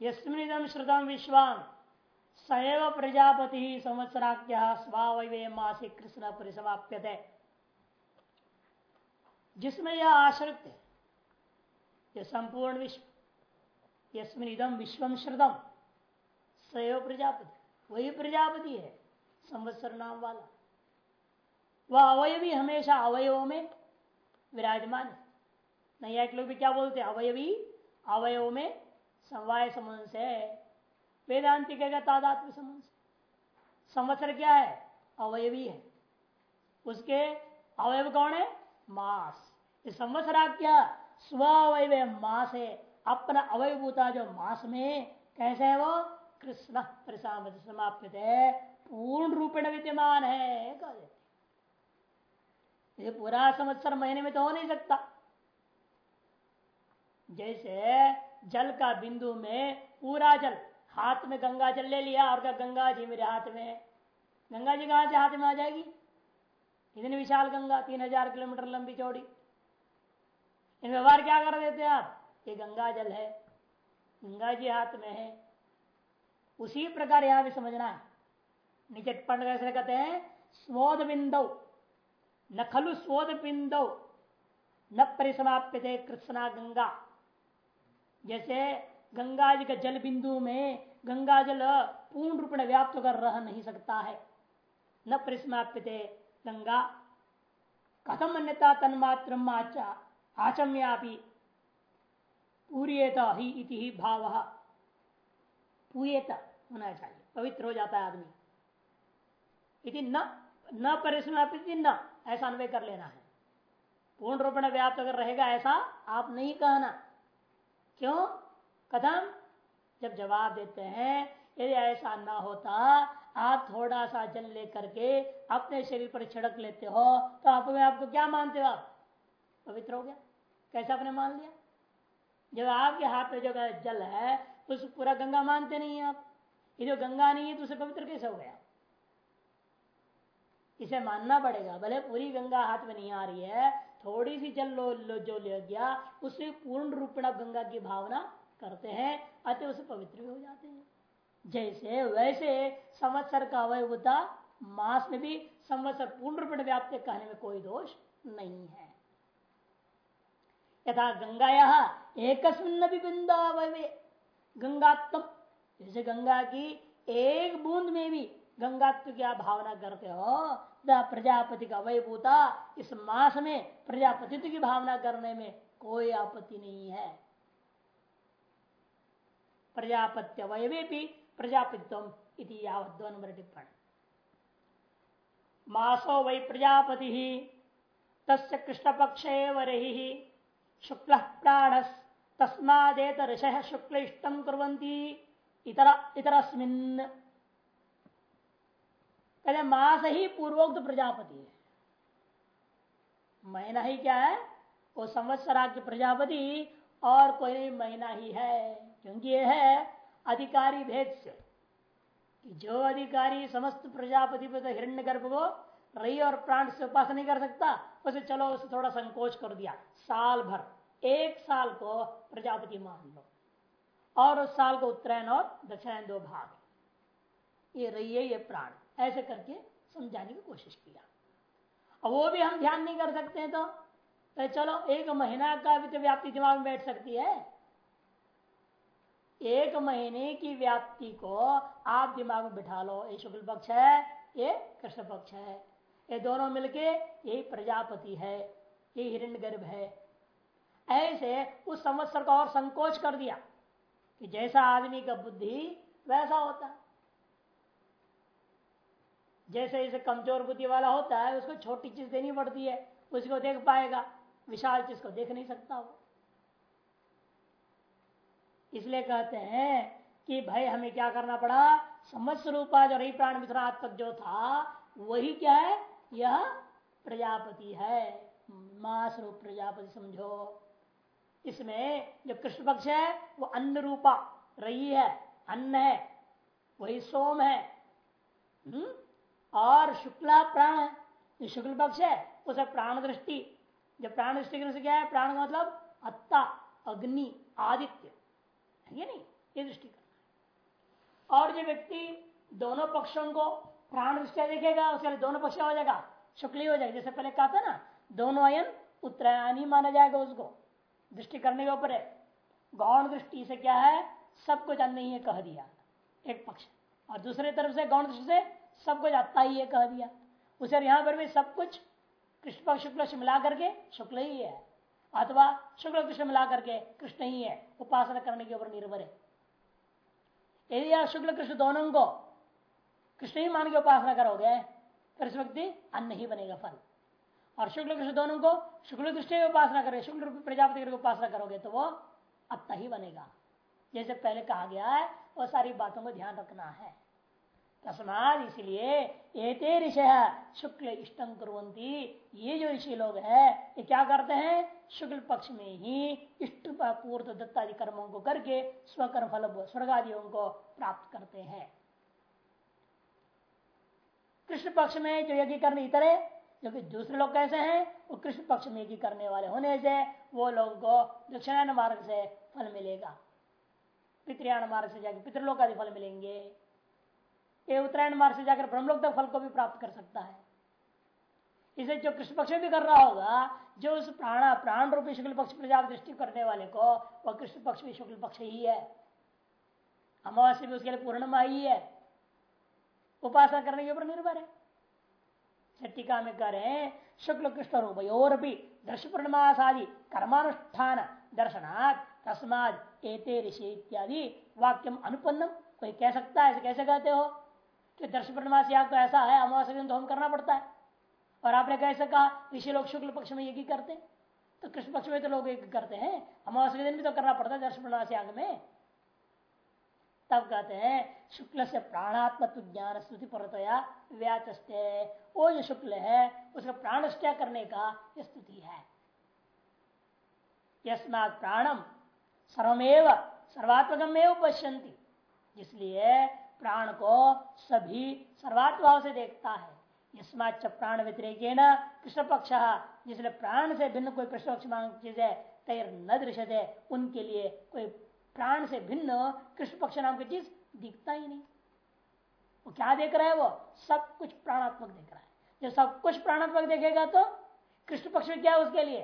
यस्मिदम श्रुतम सएव प्रजापति संवत्सराख्य स्वावय मासिक कृष्ण परिसमाप्यते। जिसमें यह आश्रित है, यह संपूर्ण विश्व यस्मिन इदम विश्वम श्रुतम सएव प्रजापति, वही प्रजापति है, संवत्सर नाम वाला। वह अवयवी हमेशा अवयवों में विराजमान है। नहीं एक लोग भी क्या बोलते अवयवी अवयव में समवाय संबंध से वेदांति कहेगा तादात्म्य संबंध से। संवत्सर क्या है? अवयवी है। उसके अवयव कौन है? मास। इस संवत्सरा क्या स्व अवयव मास है। अपना अवयभूता जो मास में, कैसे है वो? कृष्ण समाप्त है पूर्ण रूपेण विद्यमान है। ये पूरा संवत्सर महीने में तो हो नहीं सकता। जैसे जल का बिंदु में पूरा जल, हाथ में गंगा जल ले लिया और क्या गंगा जी मेरे हाथ में गंगा जी कहाँ से हाथ में आ जाएगी? इतनी विशाल गंगा, तीन हज़ार किलोमीटर लंबी चौड़ी। इन व्यवहार क्या कर देते हैं आप? ये गंगा जल है। गंगा जी हाथ में है। उसी प्रकार यहाँ भी समझना है। नीचे पंड कैसे कहते हैं, स्वोद बिंदु। न खलु स्वोद बिंदु। न परिसमाप्य थे कृष्णा गंगा। जैसे गंगा जी के जल बिंदु में गंगा जल पूर्ण रूप में व्याप्त कर रह नहीं सकता है। न परिसमाप्य गंगा। कथम अन्यता तन्मात्र आचम्यापी। पूरियत ही इति ही भाव। पूयेत होना चाहिए। पवित्र हो जाता है आदमी। इति न न परिसमापित न। ऐसा अनुभव कर लेना है। पूर्ण रूप में व्याप्त अगर रहेगा ऐसा आप नहीं कहना। क्यों? कदम? जब जवाब देते हैं, यदि ऐसा ना होता, आप थोड़ा सा जल लेकर के अपने शरीर पर छिड़क लेते हो तो आप में आपको क्या मानते हो आप? पवित्र हो गया। कैसे आपने मान लिया? जब आपके हाथ में जो जल है, उस पूरा गंगा मानते नहीं है आप। ये जो गंगा नहीं है तो उसे पवित्र कैसे हो गया? इसे मानना पड़ेगा। भले पूरी गंगा हाथ में नहीं आ रही है थोड़ी सी जल लो, लो जो ले गया उससे पूर्ण रूप गंगा की भावना करते हैं अतः उसे पवित्र भी हो जाते हैं। जैसे वैसे संवत्सर का अवयवता मास में भी संवत्सर पूर्ण रूप व्याप्त कहने में कोई दोष नहीं है। यथा गंगा गंगाया एक बिंदावय गंगात्म जैसे गंगा की एक बूंद में भी गंगात्व की आप भावना करते हो प्रजापति का वैभूता इस मास में प्रजापति की भावना करने में कोई आपत्ति नहीं है। प्रजापत्य वयवे भी नंबर टिप्पण। मासो वै प्रजापति तस् कृष्ण पक्ष शुक्ल प्राण तस्मादेत ऋष शुक्ल इष्टम कुरंती इतर इतरस्मिन् कहते मास ही पूर्वोक्त प्रजापति है। महीना ही क्या है? वो संवत्सरा के प्रजापति और कोई नहीं, महीना ही है, क्योंकि ये है अधिकारी भेद से। जो अधिकारी समस्त प्रजापति पे तो हिरण्य गर्भ को रही और प्राण से उपास नहीं कर सकता, उसे चलो, उसे थोड़ा संकोच कर दिया। साल भर, एक साल को प्रजापति मान लो। और उस साल को उत्तरायण और दक्षिणायन दो भाग। ये रही है ये प्राण। ऐसे करके समझाने की कोशिश किया। अब वो भी हम ध्यान नहीं कर सकते हैं तो, तो चलो एक महीना का भी तो व्याप्ति दिमाग में बैठ सकती है। एक महीने की व्याप्ति को आप दिमाग में बिठा लो ये शुक्ल पक्ष है ये कृष्ण पक्ष है। ये दोनों मिलके यही प्रजापति है ये हिरण्य गर्भ है। ऐसे उस संवत्सर को और संकोच कर दिया कि जैसा आदमी का बुद्धि वैसा होता। है जैसे जैसे कमज़ोर बुद्धि वाला होता है, उसको छोटी चीज़ देनी पड़ती है, उसको देख पाएगा। विशाल चीज़ को देख नहीं सकता वो। इसलिए कहते हैं कि भाई, हमें क्या करना पड़ा? समस्त रूपा जो रही प्राण मिश्रात्मक जो था, वही क्या है? यह प्रजापति है। मास रूप प्रजापति समझो। इसमें जो कृष्ण पक्ष है, वो अन्न रूपा रही है। अन्न है, वही सोम है। हुँ? और शुक्ला प्राण जो शुक्ल पक्ष है उसे प्राण दृष्टि जब प्राण दृष्टि से क्या है? प्राण का मतलब अत्ता, अग्नि, आदित्य। है नहीं? ये दृष्टि करना और जो व्यक्ति दोनों पक्षों को प्राण दृष्टि देखेगा, उसके लिए दोनों पक्ष हो जाएगा, शुक्ल हो जाएगा। जैसे पहले कहा था ना, दोनों अयन उत्तरायणी माना जाएगा उसको। दृष्टि करने के ऊपर है। गौण दृष्टि से क्या है? सबको जानने ही कह दिया। एक पक्ष। और दूसरी तरफ़ से गौण दृष्टि से सब कुछ अत्ता ही है, कह दिया। उसे यहाँ पर भी सब कुछ कृष्ण पक्ष, शुक्ल से मिला करके शुक्ल ही है। अथवा शुक्ल कृष्ण मिला करके कृष्ण ही है, उपासना करने के ऊपर निर्भर है। यदि आप शुक्ल कृष्ण दोनों को कृष्ण ही मान के उपासना करोगे, फिर इस व्यक्ति अन्न ही बनेगा फल। और शुक्ल कृष्ण दोनों को शुक्ल कृष्ण दृष्टि उपासना करोगे, शुक्ल प्रजापति की उपासना करोगे तो वो अत्ता ही बनेगा। जैसे पहले कहा गया है, वो सारी बातों को ध्यान रखना है। तस्माद इसलिए एते ऋषि शुक्ल इष्टम कुरंती ये जो ऋषि लोग है, ये क्या करते हैं? शुक्ल पक्ष में ही इष्ट पूर्त दत्तादि कर्मों को करके स्वकर्म फल स्वर्ग आदियों को प्राप्त करते हैं। कृष्ण पक्ष में जो यज्ञ करने इतर है, जो कि दूसरे लोग कैसे हैं, वो कृष्ण पक्ष में यज्ञ करने वाले होने से वो लोगों को दक्षिणायन मार्ग से फल मिलेगा। पितृयान मार्ग से जाकर पितृलोक आदि फल मिलेंगे। ये उत्तरायण मार्ग से जाकर ब्रह्मलोक तक फल को भी प्राप्त कर सकता है। इसे जो कृष्ण पक्ष भी कर रहा होगा, जो उस प्राण प्राण रूपी शुक्ल पक्ष प्रजा दृष्टि करने वाले को, वह कृष्ण पक्ष भी शुक्ल पक्ष ही है। अमावस्या भी उसके लिए पूर्णमा ही है। उपासना करने के ऊपर निर्भर है। टीका में करें शुक्ल कृष्ण रूप और भी दर्श पूर्णमासादि कर्मानुष्ठान दर्शनात् तस्माद एते ऋषि इत्यादि वाक्यम अनुपन्नम। कोई कह सकता है ऐसे कैसे कहते हो? कि दर्श पूर्णमास तो ऐसा है, अमावस्या दिन तो हम करना पड़ता है। और आपने कैसे कहा, ऋषि लोग शुक्ल पक्ष में यज्ञ करते हैं। तो कृष्ण पक्ष में तो लोग यज्ञ करते हैं। अमावस्या दिन भी तो करना पड़ता है दर्श पूर्णमास याग में। तब कहते हैं, शुक्ल से प्राणात्मत्व ज्ञान स्तुति परतया व्याचस्ते। वो जो शुक्ल है, उसका प्राण करने का स्तुति है। प्राणम सर्वमेव सर्वात्मकम पश्यंती इसलिए प्राण को सभी सर्वात्भाव से देखता है। यस्माच प्राण व्यतिरेक कृष्ण पक्ष जिसने प्राण से भिन्न कोई कृष्ण पक्ष चीज़ है, तैर न दृश्य उनके लिए कोई प्राण से भिन्न कृष्ण पक्ष नाम की चीज़ दिखता ही नहीं। वो क्या देख रहा है वो? सब कुछ प्राणात्मक देख रहा है। जब सब कुछ प्राणात्मक देखेगा तो कृष्ण पक्ष में क्या है उसके लिए?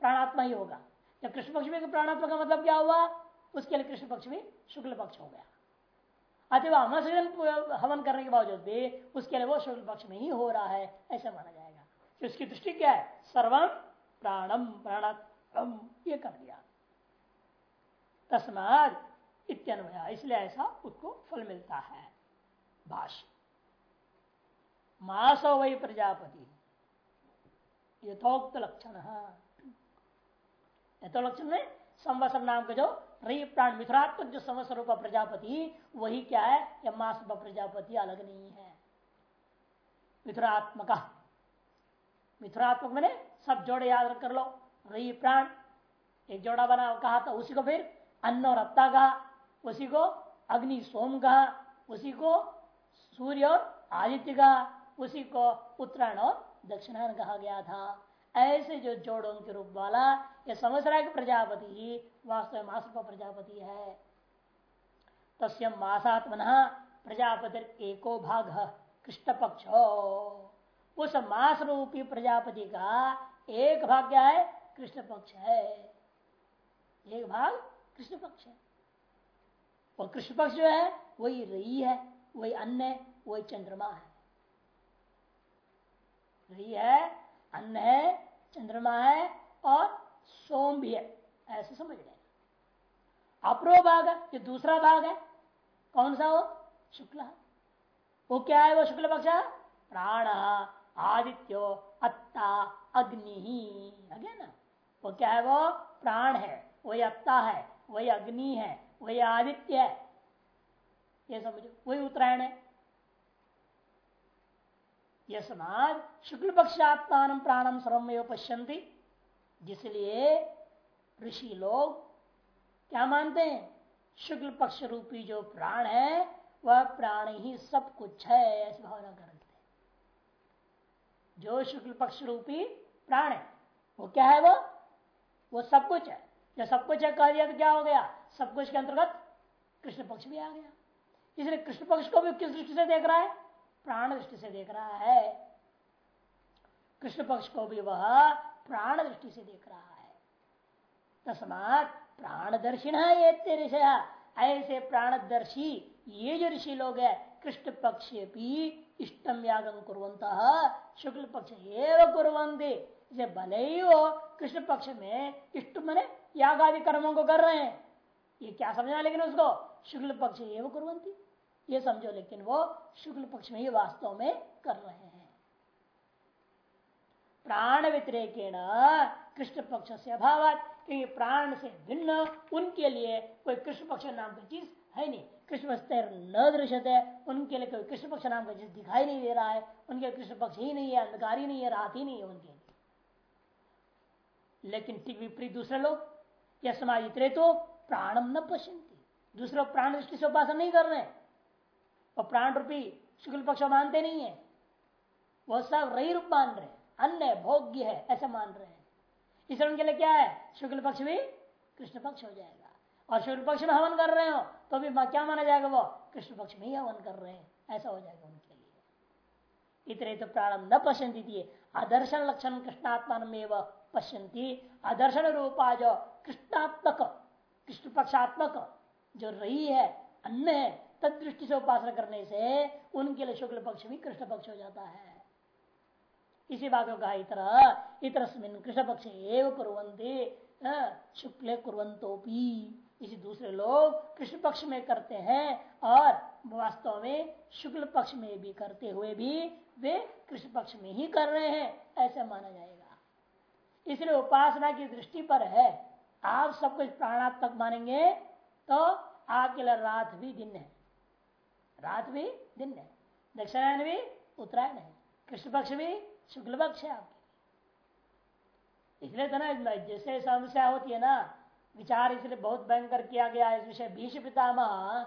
प्राणात्मा ही होगा। जब कृष्ण पक्ष में प्राणात्मा का मतलब क्या हुआ? उसके लिए कृष्ण पक्ष में शुक्ल पक्ष हो गया। अथवा अमसजन हवन करने के बावजूद भी उसके लिए वो शुक्ल पक्ष में ही हो रहा है, ऐसा माना जाएगा। उसकी दृष्टि क्या है? सर्वम प्राणम प्राणात्म ये कर दिया। तस्माद इत्यन्वया, इसलिए ऐसा उसको फल मिलता है। भाष्य। मासो वही प्रजापति। यथोक्त लक्षण यथो लक्षण में संवत्सर नाम का जो रही प्राण मिथुरात्मक जो संवत्सर रूप प्रजापति, वही क्या है? या मास प्रजापति अलग नहीं है। मिथुरात्मक। मिथुरात्मक मैंने सब जोड़े याद कर लो। रही प्राण एक जोड़ा बना कहा था, उसी को फिर अन्न और अत्ता कहा, उसी को अग्नि सोम कहा, उसी को सूर्य और आदित्य कहा, उसी को उत्तरायण और दक्षिणायन कहा गया था। ऐसे जो जोड़ों के रूप वाला यह समझ रहा है कि प्रजापति ही वास्तव मास प्रजापति है। तस्म मासात्मन प्रजापति एको भाग कृष्ण पक्ष हो उस मास रूपी प्रजापति का एक भाग क्या है? कृष्ण पक्ष है। एक भाग कृष्ण पक्ष है। और कृष्ण पक्ष जो है, वही रही है, वही अन्न है वही चंद्रमा है। रही है अन्न है चंद्रमा है और सोम भी है ऐसे समझ रहे अप्रो भाग जो दूसरा भाग है। कौन सा वो? शुक्ल। वो क्या है वो शुक्ल पक्ष? प्राण, आदित्यो, अत्ता, अग्नि। ही ना? वो क्या है वो? प्राण है। वही अत्ता है, वही अग्नि है, वही आदित्य है। ये समझो, वही उत्तरायण है। समाज शुक्ल पक्षात्मान प्राणम सर्वमेव पश्यंती जिसलिए ऋषि लोग क्या मानते हैं? शुक्ल पक्ष रूपी जो प्राण है, वह प्राण ही सब कुछ है, ऐसी भावना करते जो शुक्ल पक्ष रूपी प्राण है, वो क्या है वो? वो सब कुछ है। जब सब कुछ है, कह दिया तो क्या हो गया? सब कुछ के अंतर्गत कृष्ण पक्ष भी आ गया। इसलिए कृष्ण पक्ष को भी किस दृष्टि से देख रहा है? प्राण दृष्टि से देख रहा है। कृष्ण पक्ष को भी वह प्राण दृष्टि से देख रहा है। तस्मात प्राणदर्शिन ये ऋषय। ऐसे प्राणदर्शी ये जो ऋषि लोग है, कृष्ण पक्ष भी इष्टम यागम कुरंत शुक्ल पक्ष एवं कुरंते भले ही वो कृष्ण पक्ष में इष्ट मने याग आदि कर्मों को कर रहे हैं। ये क्या समझना लेकिन उसको? शुक्ल पक्ष एवं कुरंती ये समझो, लेकिन वो शुक्ल पक्ष में ही वास्तव में कर रहे हैं। प्राण व्यतिरेक कृष्ण पक्ष से अभाव क्योंकि प्राण से भिन्न उनके लिए कोई कृष्ण पक्ष नाम की चीज़ है नहीं। कृष्ण पक्ष न दृश्यत है उनके लिए कोई कृष्ण पक्ष नाम का चीज़ दिखाई नहीं दे रहा है। उनके कृष्ण पक्ष ही नहीं है, अंधकार ही नहीं है, रात ही नहीं है उनके लेकिन ठीक विपरीत दूसरे लोग या समाज इतरे तो प्राणम न पश्यंती दूसरे प्राण दृष्टि से उपासना नहीं कर रहे और प्राण रूपी शुक्ल पक्ष मानते नहीं है। वह सब रही रूप मान रहे अन्य भोग्य है, ऐसा मान रहे हैं। इसलिए उनके लिए क्या है? शुक्ल पक्ष भी कृष्ण पक्ष हो जाएगा। और शुक्ल पक्ष में हवन कर रहे हो तो भी क्या माना जाएगा वो कृष्ण पक्ष में ही हवन कर रहे हैं। ऐसा हो जाएगा उनके लिए। इतने तो प्रारंभ न पश्यंती आदर्शन लक्षण कृष्णात्मा में पश्यंती आदर्शन रूपा जो कृष्णात्मक, कृष्ण पक्षात्मक जो रही है, अन्य है तद दृष्टि से उपासना करने से उनके लिए शुक्ल पक्ष भी कृष्ण पक्ष हो जाता है। इसी बात को कहा इतर इतर कृष्ण पक्ष एवं कुरंते शुक्ल कुरंतोपी इसी दूसरे लोग कृष्ण पक्ष में करते हैं और वास्तव में शुक्ल पक्ष में भी करते हुए भी वे कृष्ण पक्ष में ही कर रहे हैं, ऐसा माना जाएगा। इसलिए उपासना की दृष्टि पर है। आप सब कुछ प्राणात्मक मानेंगे तो आपके लिए रात भी दिन है। रात भी दिन है दक्षिणायन भी उत्तरायण है। कृष्ण पक्ष भी शुक्ल पक्ष है आपके इसलिए तो ना, जैसे समस्या होती है ना, विचार इसलिए बहुत भयंकर किया गया इस विषय भीष पितामह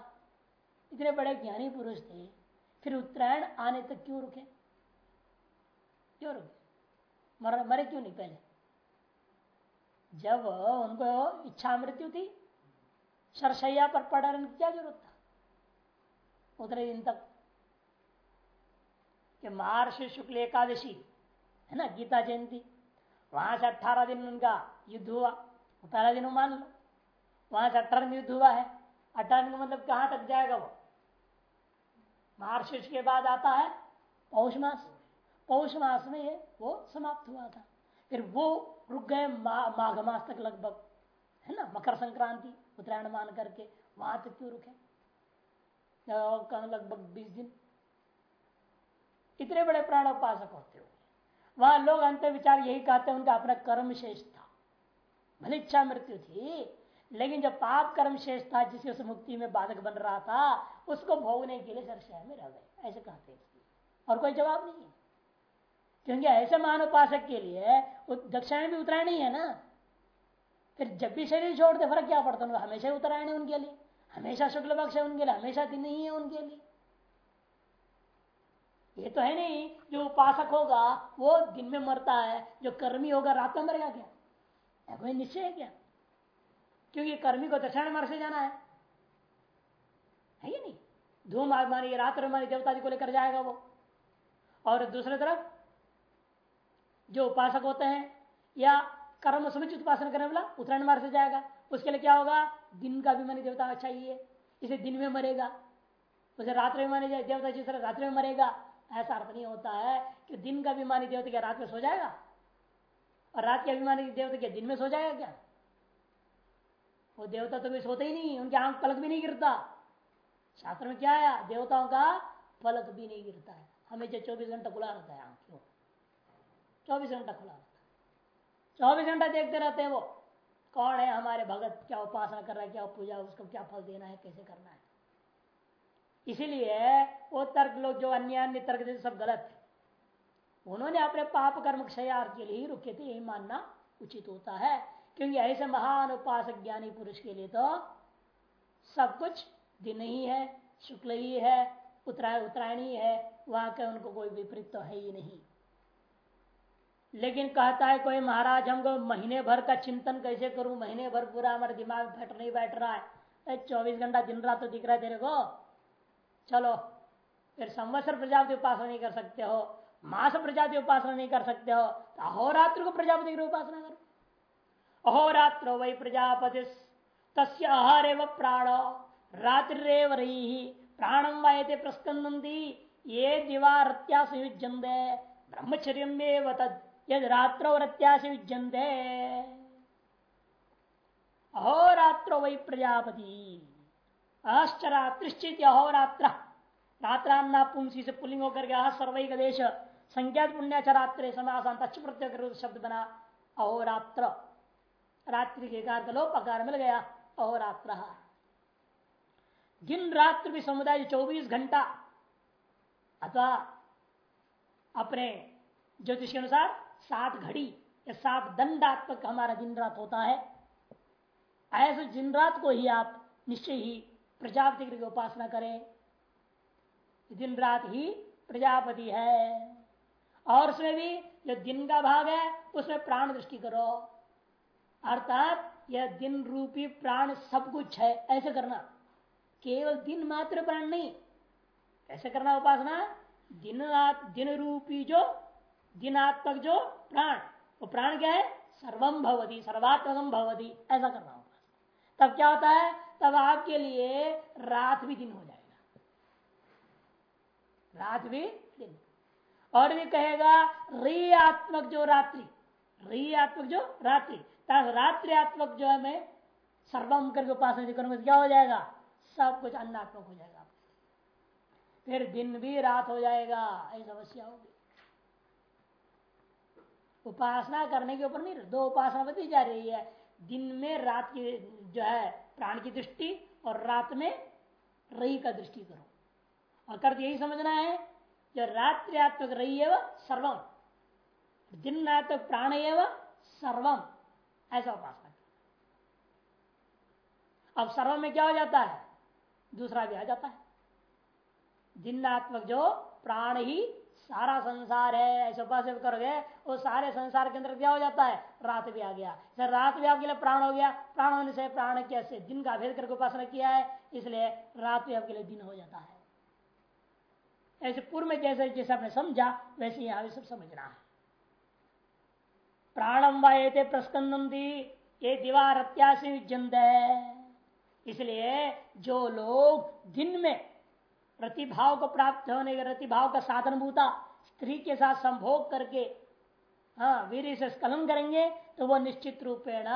इतने बड़े ज्ञानी पुरुष थे, फिर उत्तरायण आने तक क्यों रुके? क्यों रुके? मर, मरे क्यों नहीं पहले? जब उनको इच्छा मृत्यु थी, सरसैया पर पड़ने की क्या ज़रूरत उतने दिन तक कि महर्षि शुक्ल एकादशी, है ना, गीता जयंती। वहाँ से अट्ठारह दिन उनका युद्ध हुआ। पहला दिन मान लो। वहाँ से अठारह युद्ध हुआ है। अठारह दिन मतलब कहाँ तक जाएगा वो? मार्च के बाद आता है पौष मास। पौष मास में ये वो समाप्त हुआ था। फिर वो रुक गए माघ मास तक लगभग, है ना, मकर संक्रांति, उत्तरायण मान करके। वहाँ तक क्यों रुके? लगभग बीस दिन। इतने बड़े प्राण उपासक होते हो। वहाँ लोग अंत विचार यही कहते हैं, उनका अपना कर्म शेष था। भले इच्छा मृत्यु थी, लेकिन जब पाप कर्म शेष था, जिसके उस मुक्ति में बाधक बन रहा था, उसको भोगने के लिए सर शहर में रह गए। ऐसे कहते हैं और कोई जवाब नहीं है। क्योंकि ऐसे मान उपासक के लिए दक्षिण भी उतरायण है ना? फिर जब भी शरीर छोड़ते, फ़र्क क्या पड़ता है? हमेशा उतरायण है उनके लिए। हमेशा शुक्ल पक्ष है उनके लिए, हमेशा दिन नहीं है उनके लिए। ये तो है नहीं, जो उपासक होगा, वो दिन में मरता है, जो कर्मी होगा, रात में मरेगा क्या? कोई निश्चय है क्या? क्योंकि कर्मी को दक्षिण मार्ग से जाना है। है ये नहीं? धूम मानी रात मानी देवता जी को लेकर जाएगा वो। और दूसरी तरफ़, जो उपासक होते हैं, या कर्म समुचित उपासना करने वाला, उत्तरायण मार्ग से जाएगा। उसके लिए क्या होगा? दिन का अभिमानी देवता चाहिए। इसे दिन में मरेगा। उसे रात्र में माने देवता जिस तरह रात्र में मरेगा, ऐसा अर्थ नहीं होता है कि दिन का अभिमानी देवता क्या रात में सो जाएगा। और रात के अभिमानी देवता क्या दिन में सो जाएगा क्या? वो देवता तो भी सोते ही नहीं, उनके आँख पलक भी नहीं गिरता। शास्त्र में क्या आया? देवताओं का पलक भी नहीं गिरता है। हमेशा चौबीस घंटा खुला रहता है आँख चौबीस घंटा खुला रहता है। चौबीस घंटा देखते रहते हैं वो। कौन है हमारे भगत? क्या उपासना कर रहा है? क्या पूजा उसको क्या फल देना है? कैसे करना है? इसीलिए वो तर्क लोग जो अन्य अन्य तर्क थे सब गलत है। उन्होंने अपने पाप कर्म क्षयार के लिए ही रुके थे, यही मानना उचित होता है। क्योंकि ऐसे महान उपासक, ज्ञानी पुरुष के लिए तो सब कुछ दिन ही है, शुक्ल ही है उत्तरायण उत्तरायण है, वहाँ का उनको कोई विपरीत तो है ही नहीं। लेकिन कहता है कोई महाराज, हमको महीने भर का चिंतन कैसे करूँ? महीने भर पूरा हमारे दिमाग फट नहीं बैठ रहा है। चौबीस घंटा दिन रात तो दिख रहा है तेरे को। चलो, फिर संवत्सर प्रजापति उपासना नहीं कर सकते हो, मास प्रजाति उपासना नहीं कर सकते हो तो अहोरात्र को प्रजापति की उपासना करो। अहोरात्र वही प्रजापति तस्य आहार एवं प्राण रात्रिव रही प्राणम वायते प्रस्कंदी ये संयुजंदे ब्रह्मचर्य तद। यद रात्रो रत्या संयुजंदे अहोरात्रो वही प्रजापति अश्चरात्रिश्चित अहोरात्र रात्रान्ना पुंसी से पुलिंग होकर गया सर्वैक देश संज्ञात पुण्याचरात्रे समासांत अच्छ प्रत्यय शब्द बना अहोरात्र रात्रि। के कार लो पकार मिल गया अहोरात्र दिन रात्र भी समुदाय चौबीस घंटा अथवा अपने ज्योतिष के अनुसार सात घड़ी या सात दंडात्मक हमारा दिन रात होता है। ऐसे दिन रात को ही आप निश्चय ही प्रजापति की उपासना करें। दिन रात ही प्रजापति है। और उसमें भी जो दिन का भाग है, उसमें प्राण दृष्टि करो। अर्थात यह दिन रूपी प्राण सब कुछ है। ऐसे करना। केवल दिन मात्र प्राण नहीं। ऐसे करना उपासना। दिन रात, दिन रूपी जो दिनात्मक जो प्राण, वो प्राण क्या है? सर्वम भवती सर्वात्मकम भवती, ऐसा करना होगा। तब क्या होता है? तब आपके लिए रात भी दिन हो जाएगा। रात भी दिन। और भी कहेगा, रियात्मक जो रात्रि, रियात्मक जो रात्रि रात्रियात्मक जो है मैं सर्वम करके उपासना करूँगा क्या हो जाएगा? सब कुछ अन्नात्मक हो जाएगा फिर दिन भी रात हो जाएगा, ऐसी समस्या होगी। उपासना करने के ऊपर नहीं, दो उपासना बती जा रही है। दिन में, रात की जो है, प्राण की दृष्टि और रात में रही का दृष्टि करो। और कर यही समझना है जो रात्रियात्मक रही है वह सर्वम, दिन रात्मक प्राण एवं सर्वम, ऐसा उपासना अब सर्वम में क्या हो जाता है? दूसरा भी आ जाता है। दिनात्मक जो प्राण ही सारा संसार है, ऐसे उपास करोगे, वो सारे संसार के अंदर क्या हो जाता है? रात भी आ गया। सर रात भी आपके लिए प्राण हो गया, प्राण होने से प्राण कैसे दिन का भेद करके उपासना किया है, इसलिए रात भी आपके लिए दिन हो जाता है। ऐसे पूर्व में जैसे जैसे आपने समझा, वैसे यहाँ भी सब समझना है। प्राणम वाये प्रस्कंदी ये दीवार अत्यासी इसलिए जो लोग दिन में प्रतिभाव को प्राप्त होने के प्रतिभाव का साधन भूता, स्त्री के साथ संभोग करके हाँ वीर से स्खलन करेंगे तो वो निश्चित रूपेण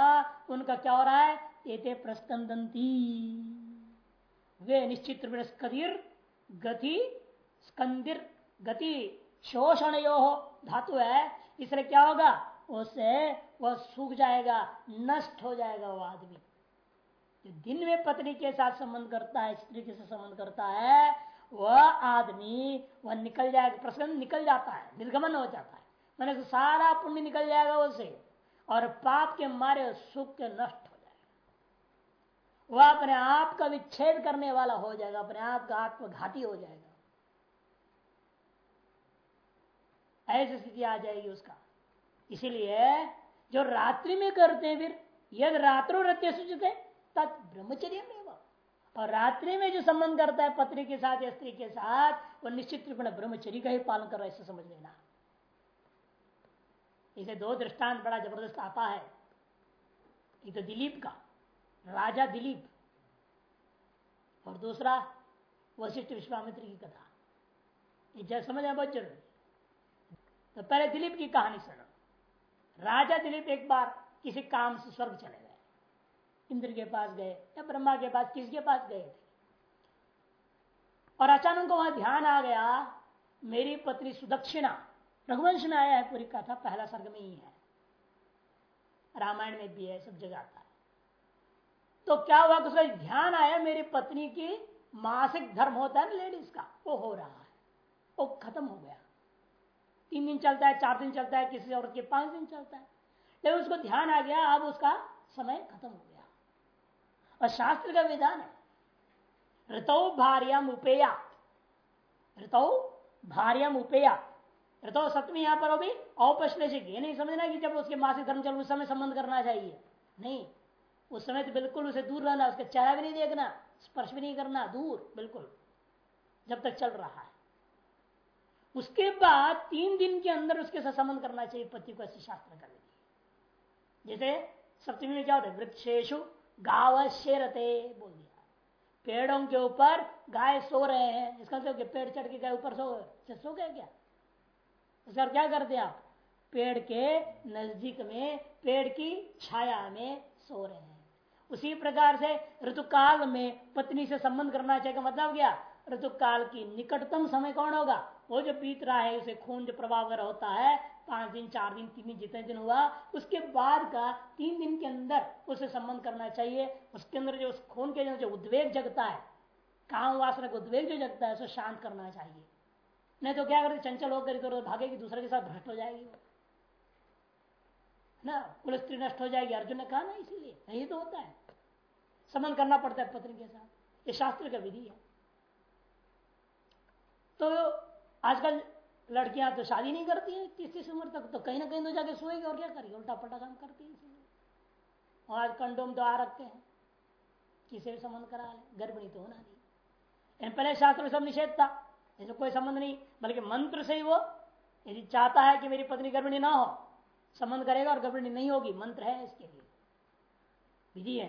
उनका क्या हो रहा है? ये प्रस्कंदी वे निश्चित रूप स्कदीर गति स्कंदिर गति शोषण यो धातु है, इसलिए क्या होगा? उससे वह सूख जाएगा, नष्ट हो जाएगा वो आदमी। जो दिन में पत्नी के साथ संबंध करता है, स्त्री के साथ संबंध करता है वह आदमी, वह निकल जाएगा, प्रसन्न निकल जाता है, निर्गमन हो जाता है। मैंने सारा पुण्य निकल जाएगा उसे, और पाप के मारे सुख के नष्ट हो जाएगा। वह अपने आप का विच्छेद करने वाला हो जाएगा, अपने आप का आत्मघाती हो जाएगा। ऐसी स्थिति आ जाएगी उसका। इसीलिए जो रात्रि में करते हैं फिर, यद रात्रो रत्य सूचित है तत् ब्रह्मचर्य में और रात्रि में जो संबंध करता है पत्नी के साथ या स्त्री के साथ, वो निश्चित रूप में ब्रह्मचरी का ही पालन कर रहा है, इसे समझ लेना। इसे दो दृष्टांत बड़ा ज़बरदस्त आता है। एक तो दिलीप का, राजा दिलीप, और दूसरा वशिष्ठ विश्वामित्र की कथा। ये समझना बहुत ज़रूरी। तो पहले दिलीप की कहानी सुनो। राजा दिलीप एक बार किसी काम से स्वर्ग चले गए। इंद्र के पास गए, या ब्रह्मा के पास, किसके पास गए थे? और अचानक वहाँ ध्यान आ गया, मेरी पत्नी सुदक्षिणा, रघुवंश में आया है, पूरी कथा पहला सर्ग में ही है। रामायण में भी है, सब जगह आता है तो क्या हुआ उसका ध्यान आया, मेरी पत्नी की मासिक धर्म होता है ना लेडीज़ का, वो हो रहा है। वो खत्म हो गया। तीन दिन चलता है, चार दिन चलता है, किसी और के पाँच दिन चलता है। लेकिन उसको ध्यान आ गया, अब उसका समय खत्म हो गया। और शास्त्र का विधान है। ऋतौ भार्यम उपेया ऋतौ भार्यम उपेया ऋतौ सप्तमी यहाँ पर भी औपश्लेषिक ये नहीं समझना कि जब उसके मासिक धर्म चल, उस समय संबंध करना चाहिए। नहीं, उस समय तो बिल्कुल उसे दूर रहना, उसका चेहरा भी नहीं देखना, स्पर्श भी नहीं करना, दूर, बिल्कुल, जब तक चल रहा है। उसके बाद तीन दिन के अंदर उसके साथ संबंध करना चाहिए, पति को ऐसे शास्त्र कर जैसे सप्तमी में क्या होता है? वृक्षेशु गाव शेरते बोल दिया। पेड़ों के ऊपर गाय सो रहे हैं। इसका मतलब पेड़ चढ़ के गाय ऊपर सो गए। सो गए क्या? इसका क्या करते आप? पेड़ के नज़दीक में, पेड़ की छाया में सो रहे हैं। उसी प्रकार से ऋतुकाल में पत्नी से संबंध करना चाहिए मतलब क्या? ऋतुकाल की निकटतम समय कौन होगा? वो जो बीत रहा है, उसे खून जो प्रभाव होता है पाँच दिन, चार दिन, तीन दिन जितने दिन हुआ, उसके बाद का तीन दिन के अंदर उसे संबंध करना चाहिए। उसके अंदर जो उस खून के जो उद्वेग जगता है, काम वासना का उद्वेग जो जगता है, उसे शांत करना चाहिए। नहीं तो क्या करते, चंचल होकर इधर उधर भागेगी, दूसरे के साथ भ्रष्ट हो जाएगी वो। ना कुल स्त्री नष्ट हो जाएगी, अर्जुन ने कहा ना इसीलिए, यही तो होता है। संबंध करना पड़ता है पत्नी के साथ। ये शास्त्र का विधि है। तो आजकल लड़कियाँ तो शादी नहीं करती हैं तीस तीस उम्र तक तो कहीं ना कहीं तो जाके सोएगी, और क्या करेगी? उल्टा पल्टा काम करती है और आज कंडोम तो आ रखते हैं, किसे भी संबंध करा ले, गर्भणी तो होना नहीं। पहले शास्त्र में सब निषेध था ऐसे कोई संबंध नहीं, बल्कि मंत्र से ही वो, यदि चाहता है कि मेरी पत्नी गर्भिणी ना हो, संबंध करेगा और गर्भिणी नहीं होगी, मंत्र है इसके लिए। विधि है